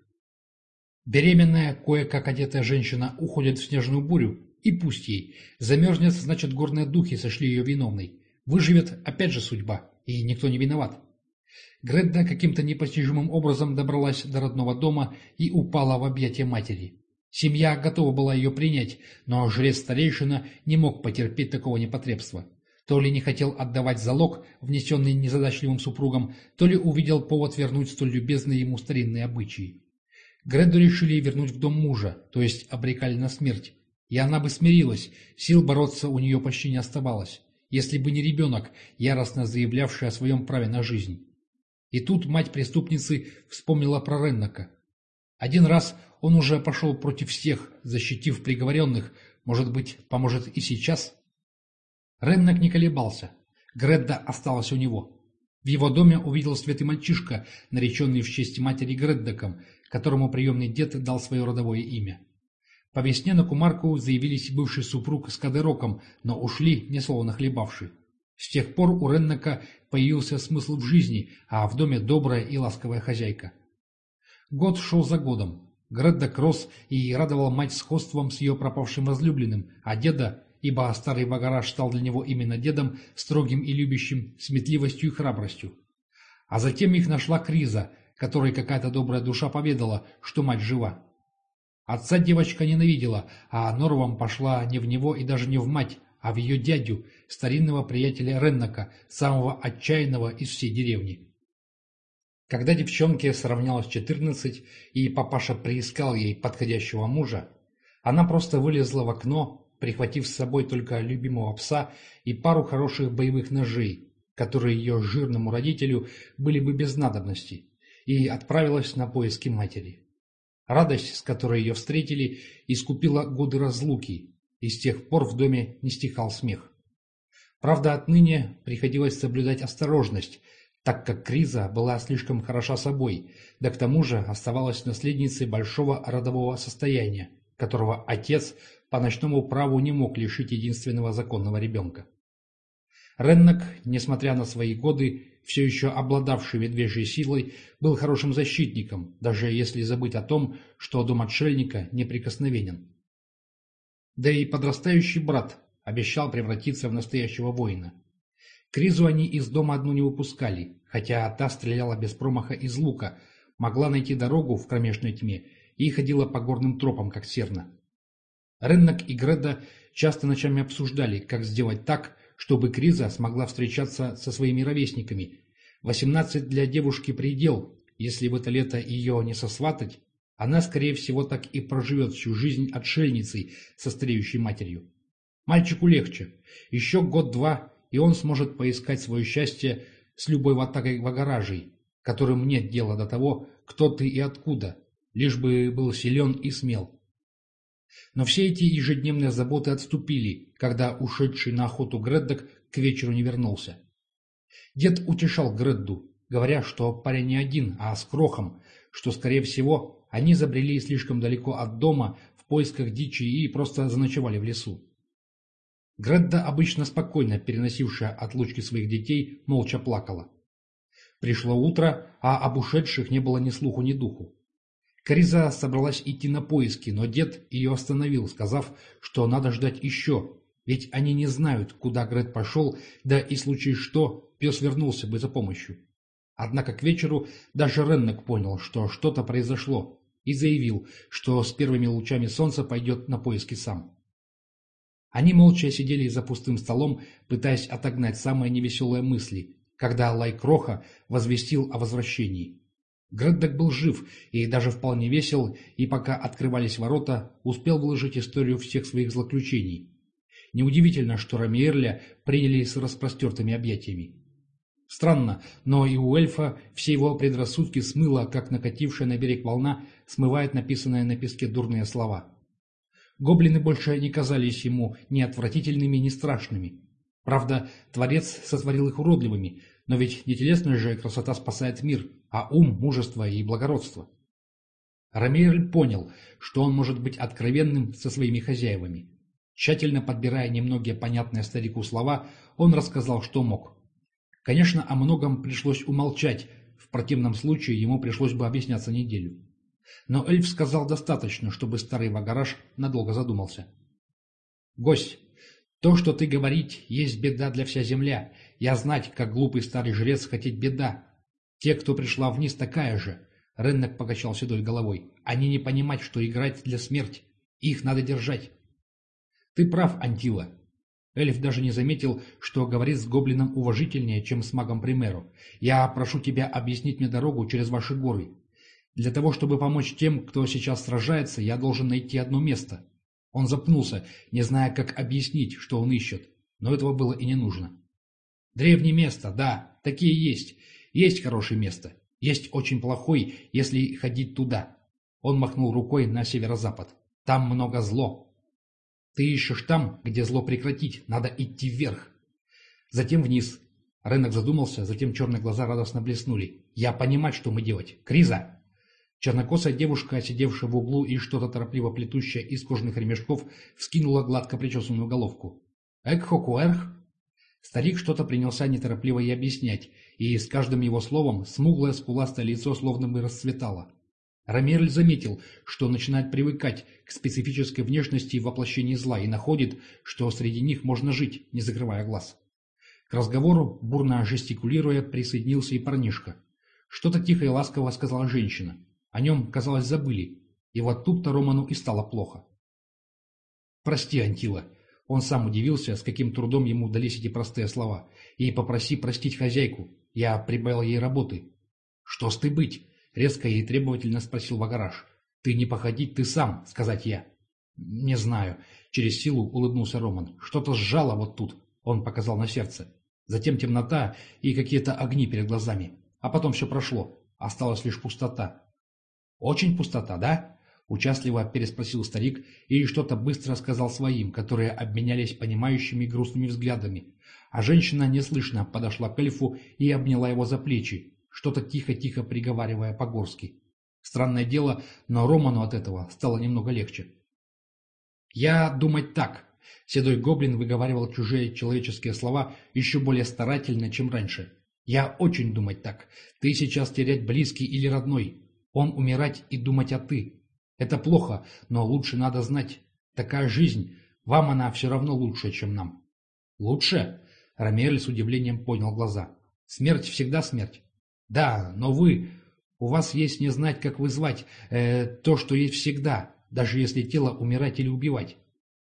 Беременная, кое-как одетая женщина уходит в снежную бурю, и пусть ей. Замерзнет, значит, горные духи сошли ее виновной. Выживет, опять же, судьба, и никто не виноват. Гредда каким-то непостижимым образом добралась до родного дома и упала в объятия матери. Семья готова была ее принять, но жрец-старейшина не мог потерпеть такого непотребства. То ли не хотел отдавать залог, внесенный незадачливым супругом, то ли увидел повод вернуть столь любезные ему старинные обычаи. Греду решили вернуть в дом мужа, то есть обрекали на смерть. И она бы смирилась, сил бороться у нее почти не оставалось, если бы не ребенок, яростно заявлявший о своем праве на жизнь. И тут мать преступницы вспомнила про Реннака. Один раз он уже пошел против всех, защитив приговоренных, может быть, поможет и сейчас? Реннак не колебался. Гредда осталась у него. В его доме увидел свет и мальчишка, нареченный в честь матери Греддаком, которому приемный дед дал свое родовое имя. По весне на Кумарку заявились бывший супруг с Кадыроком, но ушли, не словно хлебавши. С тех пор у Реннака появился смысл в жизни, а в доме добрая и ласковая хозяйка. Год шел за годом. Греддак рос и радовал мать сходством с ее пропавшим возлюбленным, а деда, ибо старый Багараш стал для него именно дедом, строгим и любящим, сметливостью и храбростью. А затем их нашла Криза, которой какая-то добрая душа поведала, что мать жива. Отца девочка ненавидела, а норовом пошла не в него и даже не в мать, а в ее дядю, старинного приятеля Реннака, самого отчаянного из всей деревни. Когда девчонке сравнялось четырнадцать, и папаша приискал ей подходящего мужа, Она просто вылезла в окно, прихватив с собой только любимого пса и пару хороших боевых ножей, которые ее жирному родителю были бы без надобности, и отправилась на поиски матери. Радость, с которой ее встретили, искупила годы разлуки, и с тех пор в доме не стихал смех. Правда, отныне приходилось соблюдать осторожность, так как Криза была слишком хороша собой, да к тому же оставалась наследницей большого родового состояния, которого отец по ночному праву не мог лишить единственного законного ребенка. Реннок, несмотря на свои годы, все еще обладавший медвежьей силой, был хорошим защитником, даже если забыть о том, что дом отшельника неприкосновенен. Да и подрастающий брат обещал превратиться в настоящего воина. Кризу они из дома одну не выпускали, хотя та стреляла без промаха из лука, могла найти дорогу в кромешной тьме и ходила по горным тропам, как серна. Реннок и Греда часто ночами обсуждали, как сделать так, чтобы Криза смогла встречаться со своими ровесниками. Восемнадцать для девушки предел, если в это лето ее не сосватать, она, скорее всего, так и проживет всю жизнь отшельницей со стареющей матерью. Мальчику легче. Еще год-два, и он сможет поискать свое счастье с любой ватагой вагаражей, которым нет дела до того, кто ты и откуда, лишь бы был силен и смел. Но все эти ежедневные заботы отступили, когда ушедший на охоту Греддок к вечеру не вернулся. Дед утешал Гредду, говоря, что парень не один, а с крохом, что, скорее всего, они забрели слишком далеко от дома в поисках дичи и просто заночевали в лесу. Гредда, обычно спокойно переносившая отлучки своих детей, молча плакала. Пришло утро, а об ушедших не было ни слуху, ни духу. Кариза собралась идти на поиски, но дед ее остановил, сказав, что надо ждать еще, ведь они не знают, куда Грет пошел, да и в случае что, пес вернулся бы за помощью. Однако к вечеру даже Реннек понял, что что-то произошло, и заявил, что с первыми лучами солнца пойдет на поиски сам. Они молча сидели за пустым столом, пытаясь отогнать самые невеселые мысли, когда Лайкроха возвестил о возвращении. Греддек был жив и даже вполне весел, и пока открывались ворота, успел выложить историю всех своих злоключений. Неудивительно, что Рамиерля приняли с распростертыми объятиями. Странно, но и у эльфа все его предрассудки смыло, как накатившая на берег волна смывает написанные на песке дурные слова. Гоблины больше не казались ему ни отвратительными, ни страшными. Правда, Творец сотворил их уродливыми, но ведь не телесная же красота спасает мир, а ум, мужество и благородство. Ромейль понял, что он может быть откровенным со своими хозяевами. Тщательно подбирая немногие понятные старику слова, он рассказал, что мог. Конечно, о многом пришлось умолчать, в противном случае ему пришлось бы объясняться неделю. Но эльф сказал достаточно, чтобы старый вагараж надолго задумался. «Гость, то, что ты говорить, есть беда для вся земля. Я знать, как глупый старый жрец хотеть беда. Те, кто пришла вниз, такая же. Реннек покачал седой головой. Они не понимать, что играть для смерти. Их надо держать. Ты прав, Антила. Эльф даже не заметил, что говорит с гоблином уважительнее, чем с магом Примеру. Я прошу тебя объяснить мне дорогу через ваши горы. Для того, чтобы помочь тем, кто сейчас сражается, я должен найти одно место. Он запнулся, не зная, как объяснить, что он ищет, но этого было и не нужно. Древнее место, да, такие есть. Есть хорошее место. Есть очень плохой, если ходить туда. Он махнул рукой на северо-запад. Там много зло. Ты ищешь там, где зло прекратить. Надо идти вверх. Затем вниз. Рынок задумался, затем черные глаза радостно блеснули. Я понимать, что мы делать. Криза! Чернокосая девушка, сидевшая в углу и что-то торопливо плетущая из кожаных ремешков, вскинула гладко причесанную головку. «Экхокуэрх?» Старик что-то принялся неторопливо ей объяснять, и с каждым его словом смуглое скуластое лицо словно бы расцветало. Рамерль заметил, что начинает привыкать к специфической внешности воплощения зла и находит, что среди них можно жить, не закрывая глаз. К разговору, бурно жестикулируя, присоединился и парнишка. Что-то тихо и ласково сказала женщина. О нем, казалось, забыли. И вот тут-то Роману и стало плохо. «Прости, Антила». Он сам удивился, с каким трудом ему дались эти простые слова. «И попроси простить хозяйку. Я прибавил ей работы». «Что с ты быть?» — резко и требовательно спросил Вагараш. «Ты не походить, ты сам», — сказать я. «Не знаю». Через силу улыбнулся Роман. «Что-то сжало вот тут», — он показал на сердце. Затем темнота и какие-то огни перед глазами. А потом все прошло. Осталась лишь пустота. «Очень пустота, да?» — участливо переспросил старик и что-то быстро сказал своим, которые обменялись понимающими грустными взглядами. А женщина неслышно подошла к эльфу и обняла его за плечи, что-то тихо-тихо приговаривая по-горски. Странное дело, но Роману от этого стало немного легче. «Я думать так», — седой гоблин выговаривал чужие человеческие слова еще более старательно, чем раньше. «Я очень думать так. Ты сейчас терять близкий или родной. Он умирать и думать о ты. Это плохо, но лучше надо знать. Такая жизнь, вам она все равно лучше, чем нам». «Лучше?» — Ромерль с удивлением поднял глаза. «Смерть всегда смерть». «Да, но вы... У вас есть не знать, как вызвать э, то, что есть всегда даже если тело умирать или убивать.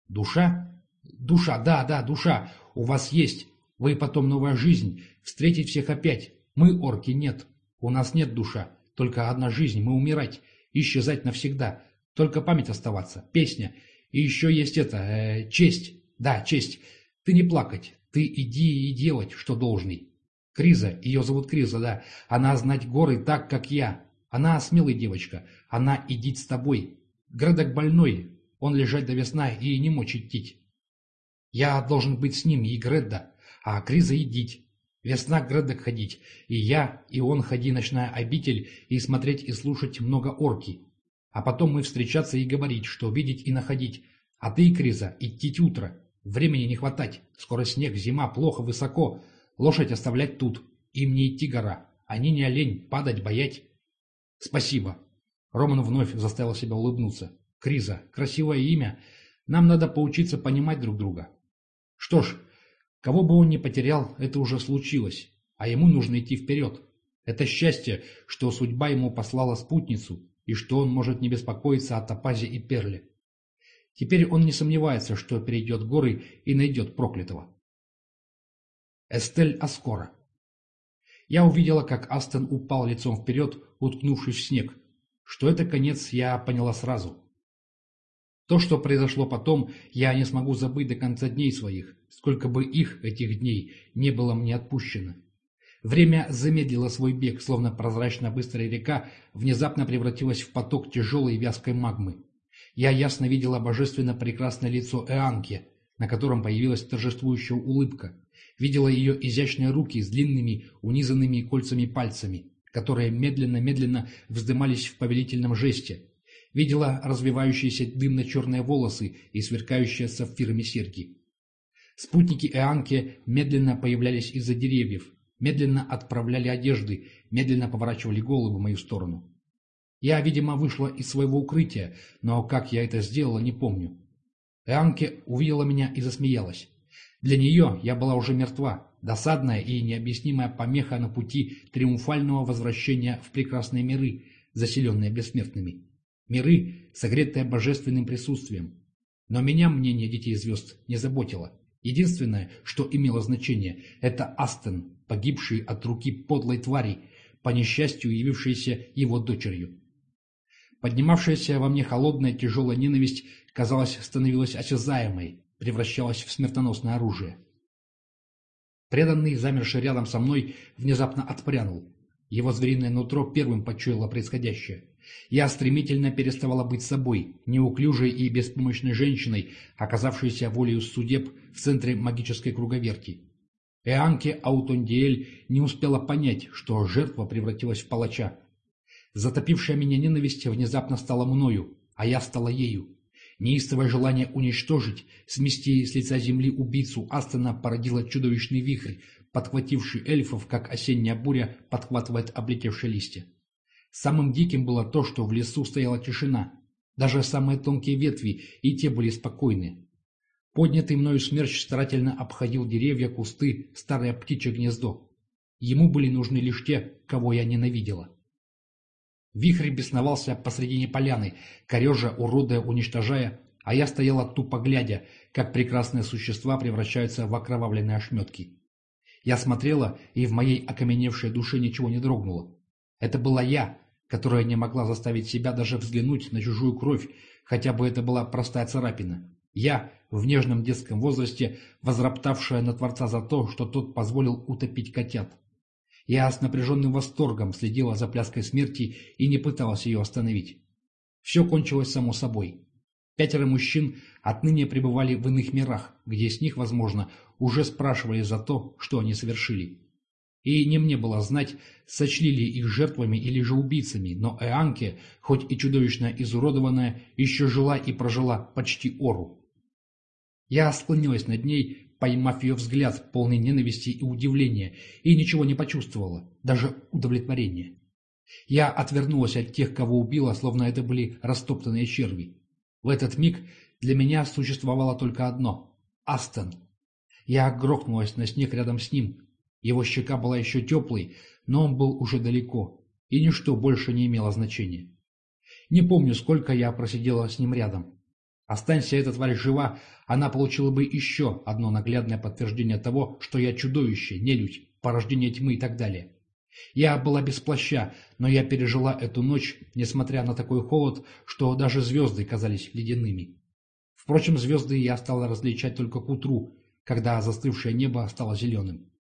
Душа? Душа, да, да, душа. У вас есть. Вы потом новая жизнь. Встретить всех опять. Мы, орки, нет. У нас нет душа. Только одна жизнь. Мы умирать. Исчезать навсегда. Только память оставаться. Песня. И еще есть это... Э, честь. Да, честь. Ты не плакать. Ты иди и делать, что должный. Криза, ее зовут Криза, да. Она знать горы так, как я. Она смелая девочка. Она идить с тобой. Градок больной, он лежать до весна и не мочь идти. Я должен быть с ним и Гредда, а Криза идить. Весна Гредок ходить, и я, и он ходи ночная обитель и смотреть и слушать много орки. А потом мы встречаться и говорить, что видеть и находить. А ты, Криза, идти утро. Времени не хватать. Скоро снег, зима, плохо, высоко. Лошадь оставлять тут. Им не идти гора. Они не олень, падать, боять. Спасибо. Роман вновь заставил себя улыбнуться. Криза, красивое имя. Нам надо поучиться понимать друг друга. Что ж, кого бы он ни потерял, это уже случилось, а ему нужно идти вперед. Это счастье, что судьба ему послала спутницу, и что он может не беспокоиться о Топазе и Перле. Теперь он не сомневается, что перейдет горы и найдет проклятого. Эстель Аскора Я увидела, как Астон упал лицом вперед, уткнувшись в снег. Что это конец, я поняла сразу. То, что произошло потом, я не смогу забыть до конца дней своих, сколько бы их, этих дней, не было мне отпущено. Время замедлило свой бег, словно прозрачно быстрая река внезапно превратилась в поток тяжелой вязкой магмы. Я ясно видела божественно прекрасное лицо Эанки, на котором появилась торжествующая улыбка. Видела ее изящные руки с длинными, унизанными кольцами пальцами которые медленно-медленно вздымались в повелительном жесте. Видела развивающиеся дымно-черные волосы и сверкающие сапфирами серьги. Спутники Эанки медленно появлялись из-за деревьев, медленно отправляли одежды, медленно поворачивали головы в мою сторону. Я, видимо, вышла из своего укрытия, но как я это сделала, не помню. Эанке увидела меня и засмеялась. Для нее я была уже мертва, Досадная и необъяснимая помеха на пути триумфального возвращения в прекрасные миры, заселенные бессмертными. Миры, согретые божественным присутствием. Но меня мнение детей звезд не заботило. Единственное, что имело значение, это Астен, погибший от руки подлой твари, по несчастью явившейся его дочерью. Поднимавшаяся во мне холодная тяжелая ненависть, казалось, становилась осязаемой, превращалась в смертоносное оружие. Преданный, замерший рядом со мной, внезапно отпрянул. Его звериное нутро первым почуяло происходящее. Я стремительно переставала быть собой, неуклюжей и беспомощной женщиной, оказавшейся волею судеб в центре магической круговерти. Эанке Аутондиэль не успела понять, что жертва превратилась в палача. Затопившая меня ненависть внезапно стала мною, а я стала ею. Неистовое желание уничтожить, смести с лица земли убийцу Астона породило чудовищный вихрь, подхвативший эльфов, как осенняя буря подхватывает облетевшие листья. Самым диким было то, что в лесу стояла тишина. Даже самые тонкие ветви и те были спокойны. Поднятый мною смерч старательно обходил деревья, кусты, старое птичье гнездо. Ему были нужны лишь те, кого я ненавидела. Вихрь бесновался посредине поляны, корежа, уродая, уничтожая, а я стояла тупо глядя, как прекрасные существа превращаются в окровавленные ошметки. Я смотрела, и в моей окаменевшей душе ничего не дрогнуло. Это была я, которая не могла заставить себя даже взглянуть на чужую кровь, хотя бы это была простая царапина. Я, в нежном детском возрасте, возроптавшая на Творца за то, что тот позволил утопить котят. Я с напряженным восторгом следила за пляской смерти и не пыталась ее остановить. Все кончилось само собой. Пятеро мужчин отныне пребывали в иных мирах, где с них, возможно, уже спрашивали за то, что они совершили. И не мне было знать, сочли ли их жертвами или же убийцами, но Эанке, хоть и чудовищно изуродованная, еще жила и прожила почти ору. Я склонилась над ней, поймав ее взгляд, полный ненависти и удивления, и ничего не почувствовала, даже удовлетворения. Я отвернулась от тех, кого убила, словно это были растоптанные черви. В этот миг для меня существовало только одно — Астон. Я грохнулась на снег рядом с ним. Его щека была еще теплой, но он был уже далеко, и ничто больше не имело значения. Не помню, сколько я просидела с ним рядом. Останься эта тварь жива, она получила бы еще одно наглядное подтверждение того, что я чудовище, нелюдь, порождение тьмы и так далее. Я была без плаща, но я пережила эту ночь, несмотря на такой холод, что даже звезды казались ледяными. Впрочем, звезды я стала различать только к утру, когда застывшее небо стало зеленым.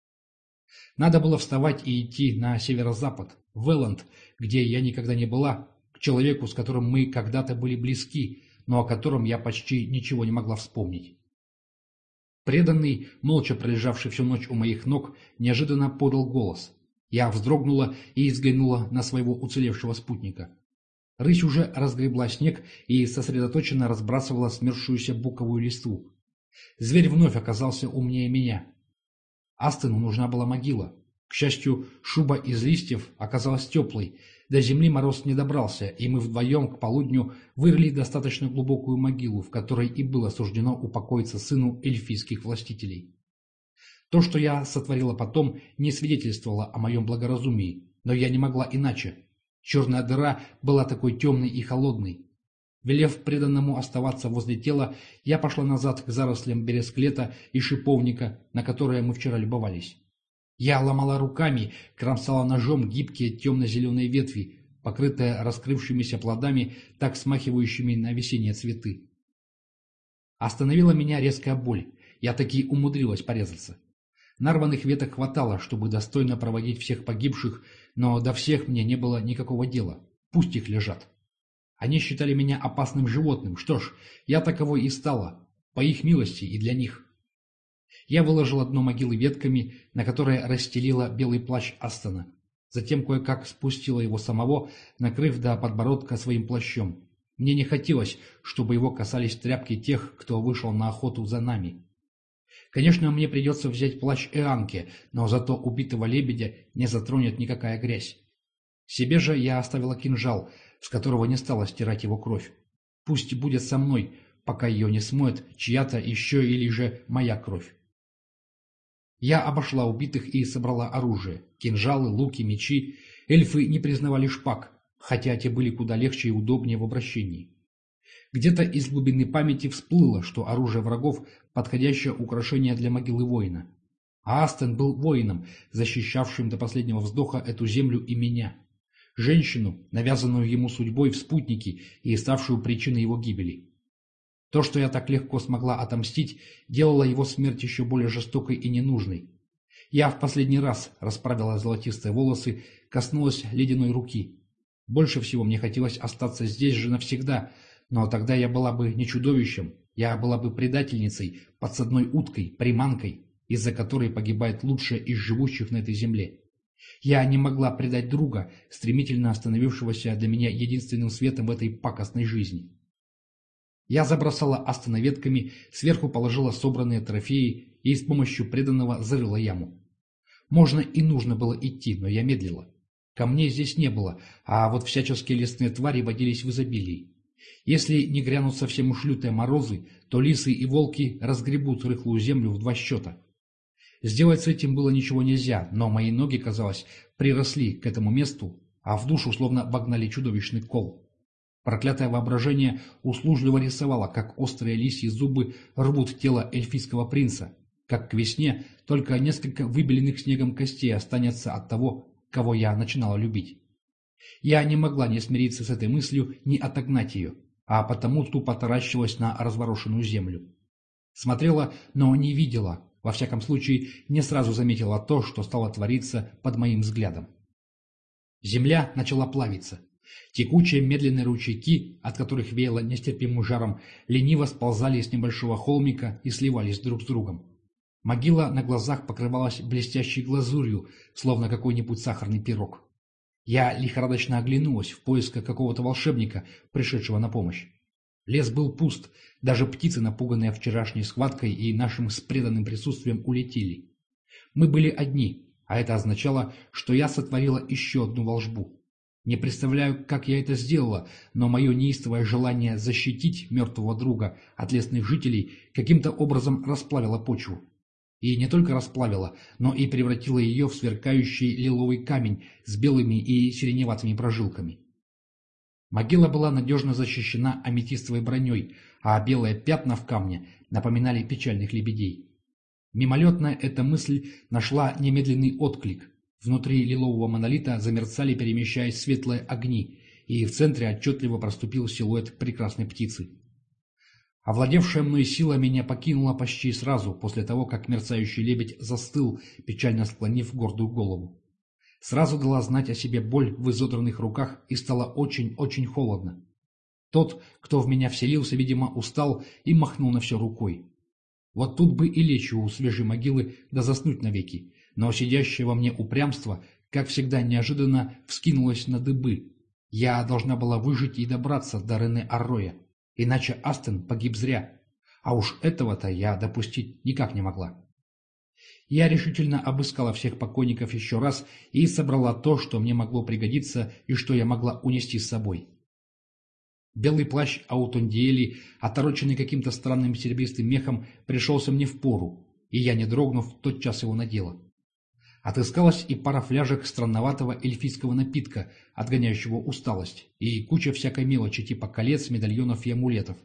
Надо было вставать и идти на северо-запад, в Элленд, где я никогда не была, к человеку, с которым мы когда-то были близки, но о котором я почти ничего не могла вспомнить. Преданный, молча пролежавший всю ночь у моих ног, неожиданно подал голос. Я вздрогнула и взглянула на своего уцелевшего спутника. Рысь уже разгребла снег и сосредоточенно разбрасывала смерзшуюся буковую листву. Зверь вновь оказался умнее меня. Астену нужна была могила. К счастью, шуба из листьев оказалась теплой, до земли мороз не добрался, и мы вдвоем к полудню вырыли достаточно глубокую могилу, в которой и было суждено упокоиться сыну эльфийских властителей. То, что я сотворила потом, не свидетельствовало о моем благоразумии, но я не могла иначе. Черная дыра была такой темной и холодной. Велев преданному оставаться возле тела, я пошла назад к зарослям бересклета и шиповника, на которые мы вчера любовались. Я ломала руками, кромсала ножом гибкие темно-зеленые ветви, покрытые раскрывшимися плодами, так смахивающими на весенние цветы. Остановила меня резкая боль. Я таки умудрилась порезаться. Нарванных веток хватало, чтобы достойно проводить всех погибших, но до всех мне не было никакого дела. Пусть их лежат. Они считали меня опасным животным. Что ж, я таковой и стала. По их милости и для них. Я выложила дно могилы ветками, на которое расстелила белый плащ Астона. Затем кое-как спустила его самого, накрыв до подбородка своим плащом. Мне не хотелось, чтобы его касались тряпки тех, кто вышел на охоту за нами. Конечно, мне придется взять плащ Эанки, но зато убитого лебедя не затронет никакая грязь. Себе же я оставила кинжал, с которого не стала стирать его кровь. Пусть будет со мной, пока ее не смоет чья-то еще или же моя кровь. Я обошла убитых и собрала оружие. Кинжалы, луки, мечи. Эльфы не признавали шпаг, хотя те были куда легче и удобнее в обращении. Где-то из глубины памяти всплыло, что оружие врагов – подходящее украшение для могилы воина. А Астен был воином, защищавшим до последнего вздоха эту землю и меня. Женщину, навязанную ему судьбой в спутнике и ставшую причиной его гибели. То, что я так легко смогла отомстить, делало его смерть еще более жестокой и ненужной. Я в последний раз расправила золотистые волосы, коснулась ледяной руки. Больше всего мне хотелось остаться здесь же навсегда, но тогда я была бы не чудовищем, я была бы предательницей, подсадной уткой, приманкой, из-за которой погибает лучшее из живущих на этой земле. Я не могла предать друга, стремительно становившегося для меня единственным светом в этой пакостной жизни. Я забросала Астона ветками, сверху положила собранные трофеи и с помощью преданного зарыла яму. Можно и нужно было идти, но я медлила. Камней здесь не было, а вот всяческие лесные твари водились в изобилии. Если не грянут совсем уж лютые морозы, то лисы и волки разгребут рыхлую землю в два счета. Сделать с этим было ничего нельзя, но мои ноги, казалось, приросли к этому месту, а в душу словно вогнали чудовищный кол. Проклятое воображение услужливо рисовало, как острые лисьи зубы рвут тело эльфийского принца, как к весне только несколько выбеленных снегом костей останется от того, кого я начинала любить. Я не могла не смириться с этой мыслью, не отогнать ее. а потому тупо таращилась на разворошенную землю. Смотрела, но не видела, во всяком случае, не сразу заметила то, что стало твориться под моим взглядом. Земля начала плавиться. Текучие медленные ручейки, от которых веяло нестерпимым жаром, лениво сползали с небольшого холмика и сливались друг с другом. Могила на глазах покрывалась блестящей глазурью, словно какой-нибудь сахарный пирог. Я лихорадочно оглянулась в поисках какого-то волшебника, пришедшего на помощь. Лес был пуст, даже птицы, напуганные вчерашней схваткой и нашим с преданным присутствием, улетели. Мы были одни, а это означало, что я сотворила еще одну волжбу. Не представляю, как я это сделала, но мое неистовое желание защитить мертвого друга от лесных жителей каким-то образом расплавило почву. И не только расплавило, но и превратило ее в сверкающий лиловый камень с белыми и сиреневатыми прожилками. Могила была надежно защищена аметистовой броней, а белые пятна в камне напоминали печальных лебедей. Мимолетная эта мысль нашла немедленный отклик – Внутри лилового монолита замерцали, перемещаясь светлые огни, и в центре отчетливо проступил силуэт прекрасной птицы. Овладевшая мной сила меня покинула почти сразу, после того, как мерцающий лебедь застыл, печально склонив гордую голову. Сразу дала знать о себе боль в изодранных руках и стало очень-очень холодно. Тот, кто в меня вселился, видимо, устал и махнул на все рукой. Вот тут бы и лечь у свежей могилы да заснуть навеки, но сидящее во мне упрямство, как всегда неожиданно, вскинулось на дыбы. Я должна была выжить и добраться до Рене Арроя, иначе Астен погиб зря, а уж этого-то я допустить никак не могла. Я решительно обыскала всех покойников еще раз и собрала то, что мне могло пригодиться и что я могла унести с собой. Белый плащ Аутондиэли, отороченный каким-то странным серебристым мехом, пришелся мне в пору, и я, не дрогнув, тотчас его надела. Отыскалась и пара фляжек странноватого эльфийского напитка, отгоняющего усталость, и куча всякой мелочи типа колец, медальонов и амулетов.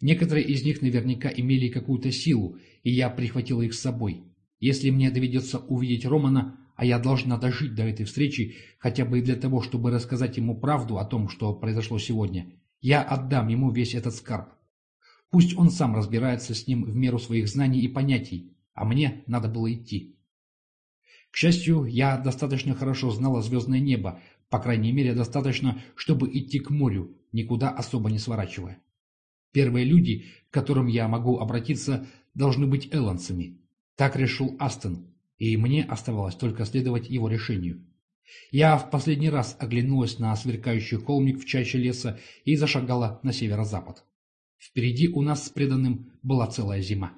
Некоторые из них наверняка имели какую-то силу, и я прихватила их с собой. Если мне доведется увидеть Романа, а я должна дожить до этой встречи, хотя бы и для того, чтобы рассказать ему правду о том, что произошло сегодня, я отдам ему весь этот скарб. Пусть он сам разбирается с ним в меру своих знаний и понятий, а мне надо было идти. К счастью, я достаточно хорошо знала звездное небо, по крайней мере достаточно, чтобы идти к морю, никуда особо не сворачивая. Первые люди, к которым я могу обратиться, должны быть эллансами. Так решил Астон, и мне оставалось только следовать его решению. Я в последний раз оглянулась на сверкающий холмик в чаще леса и зашагала на северо-запад. Впереди у нас с преданным была целая зима.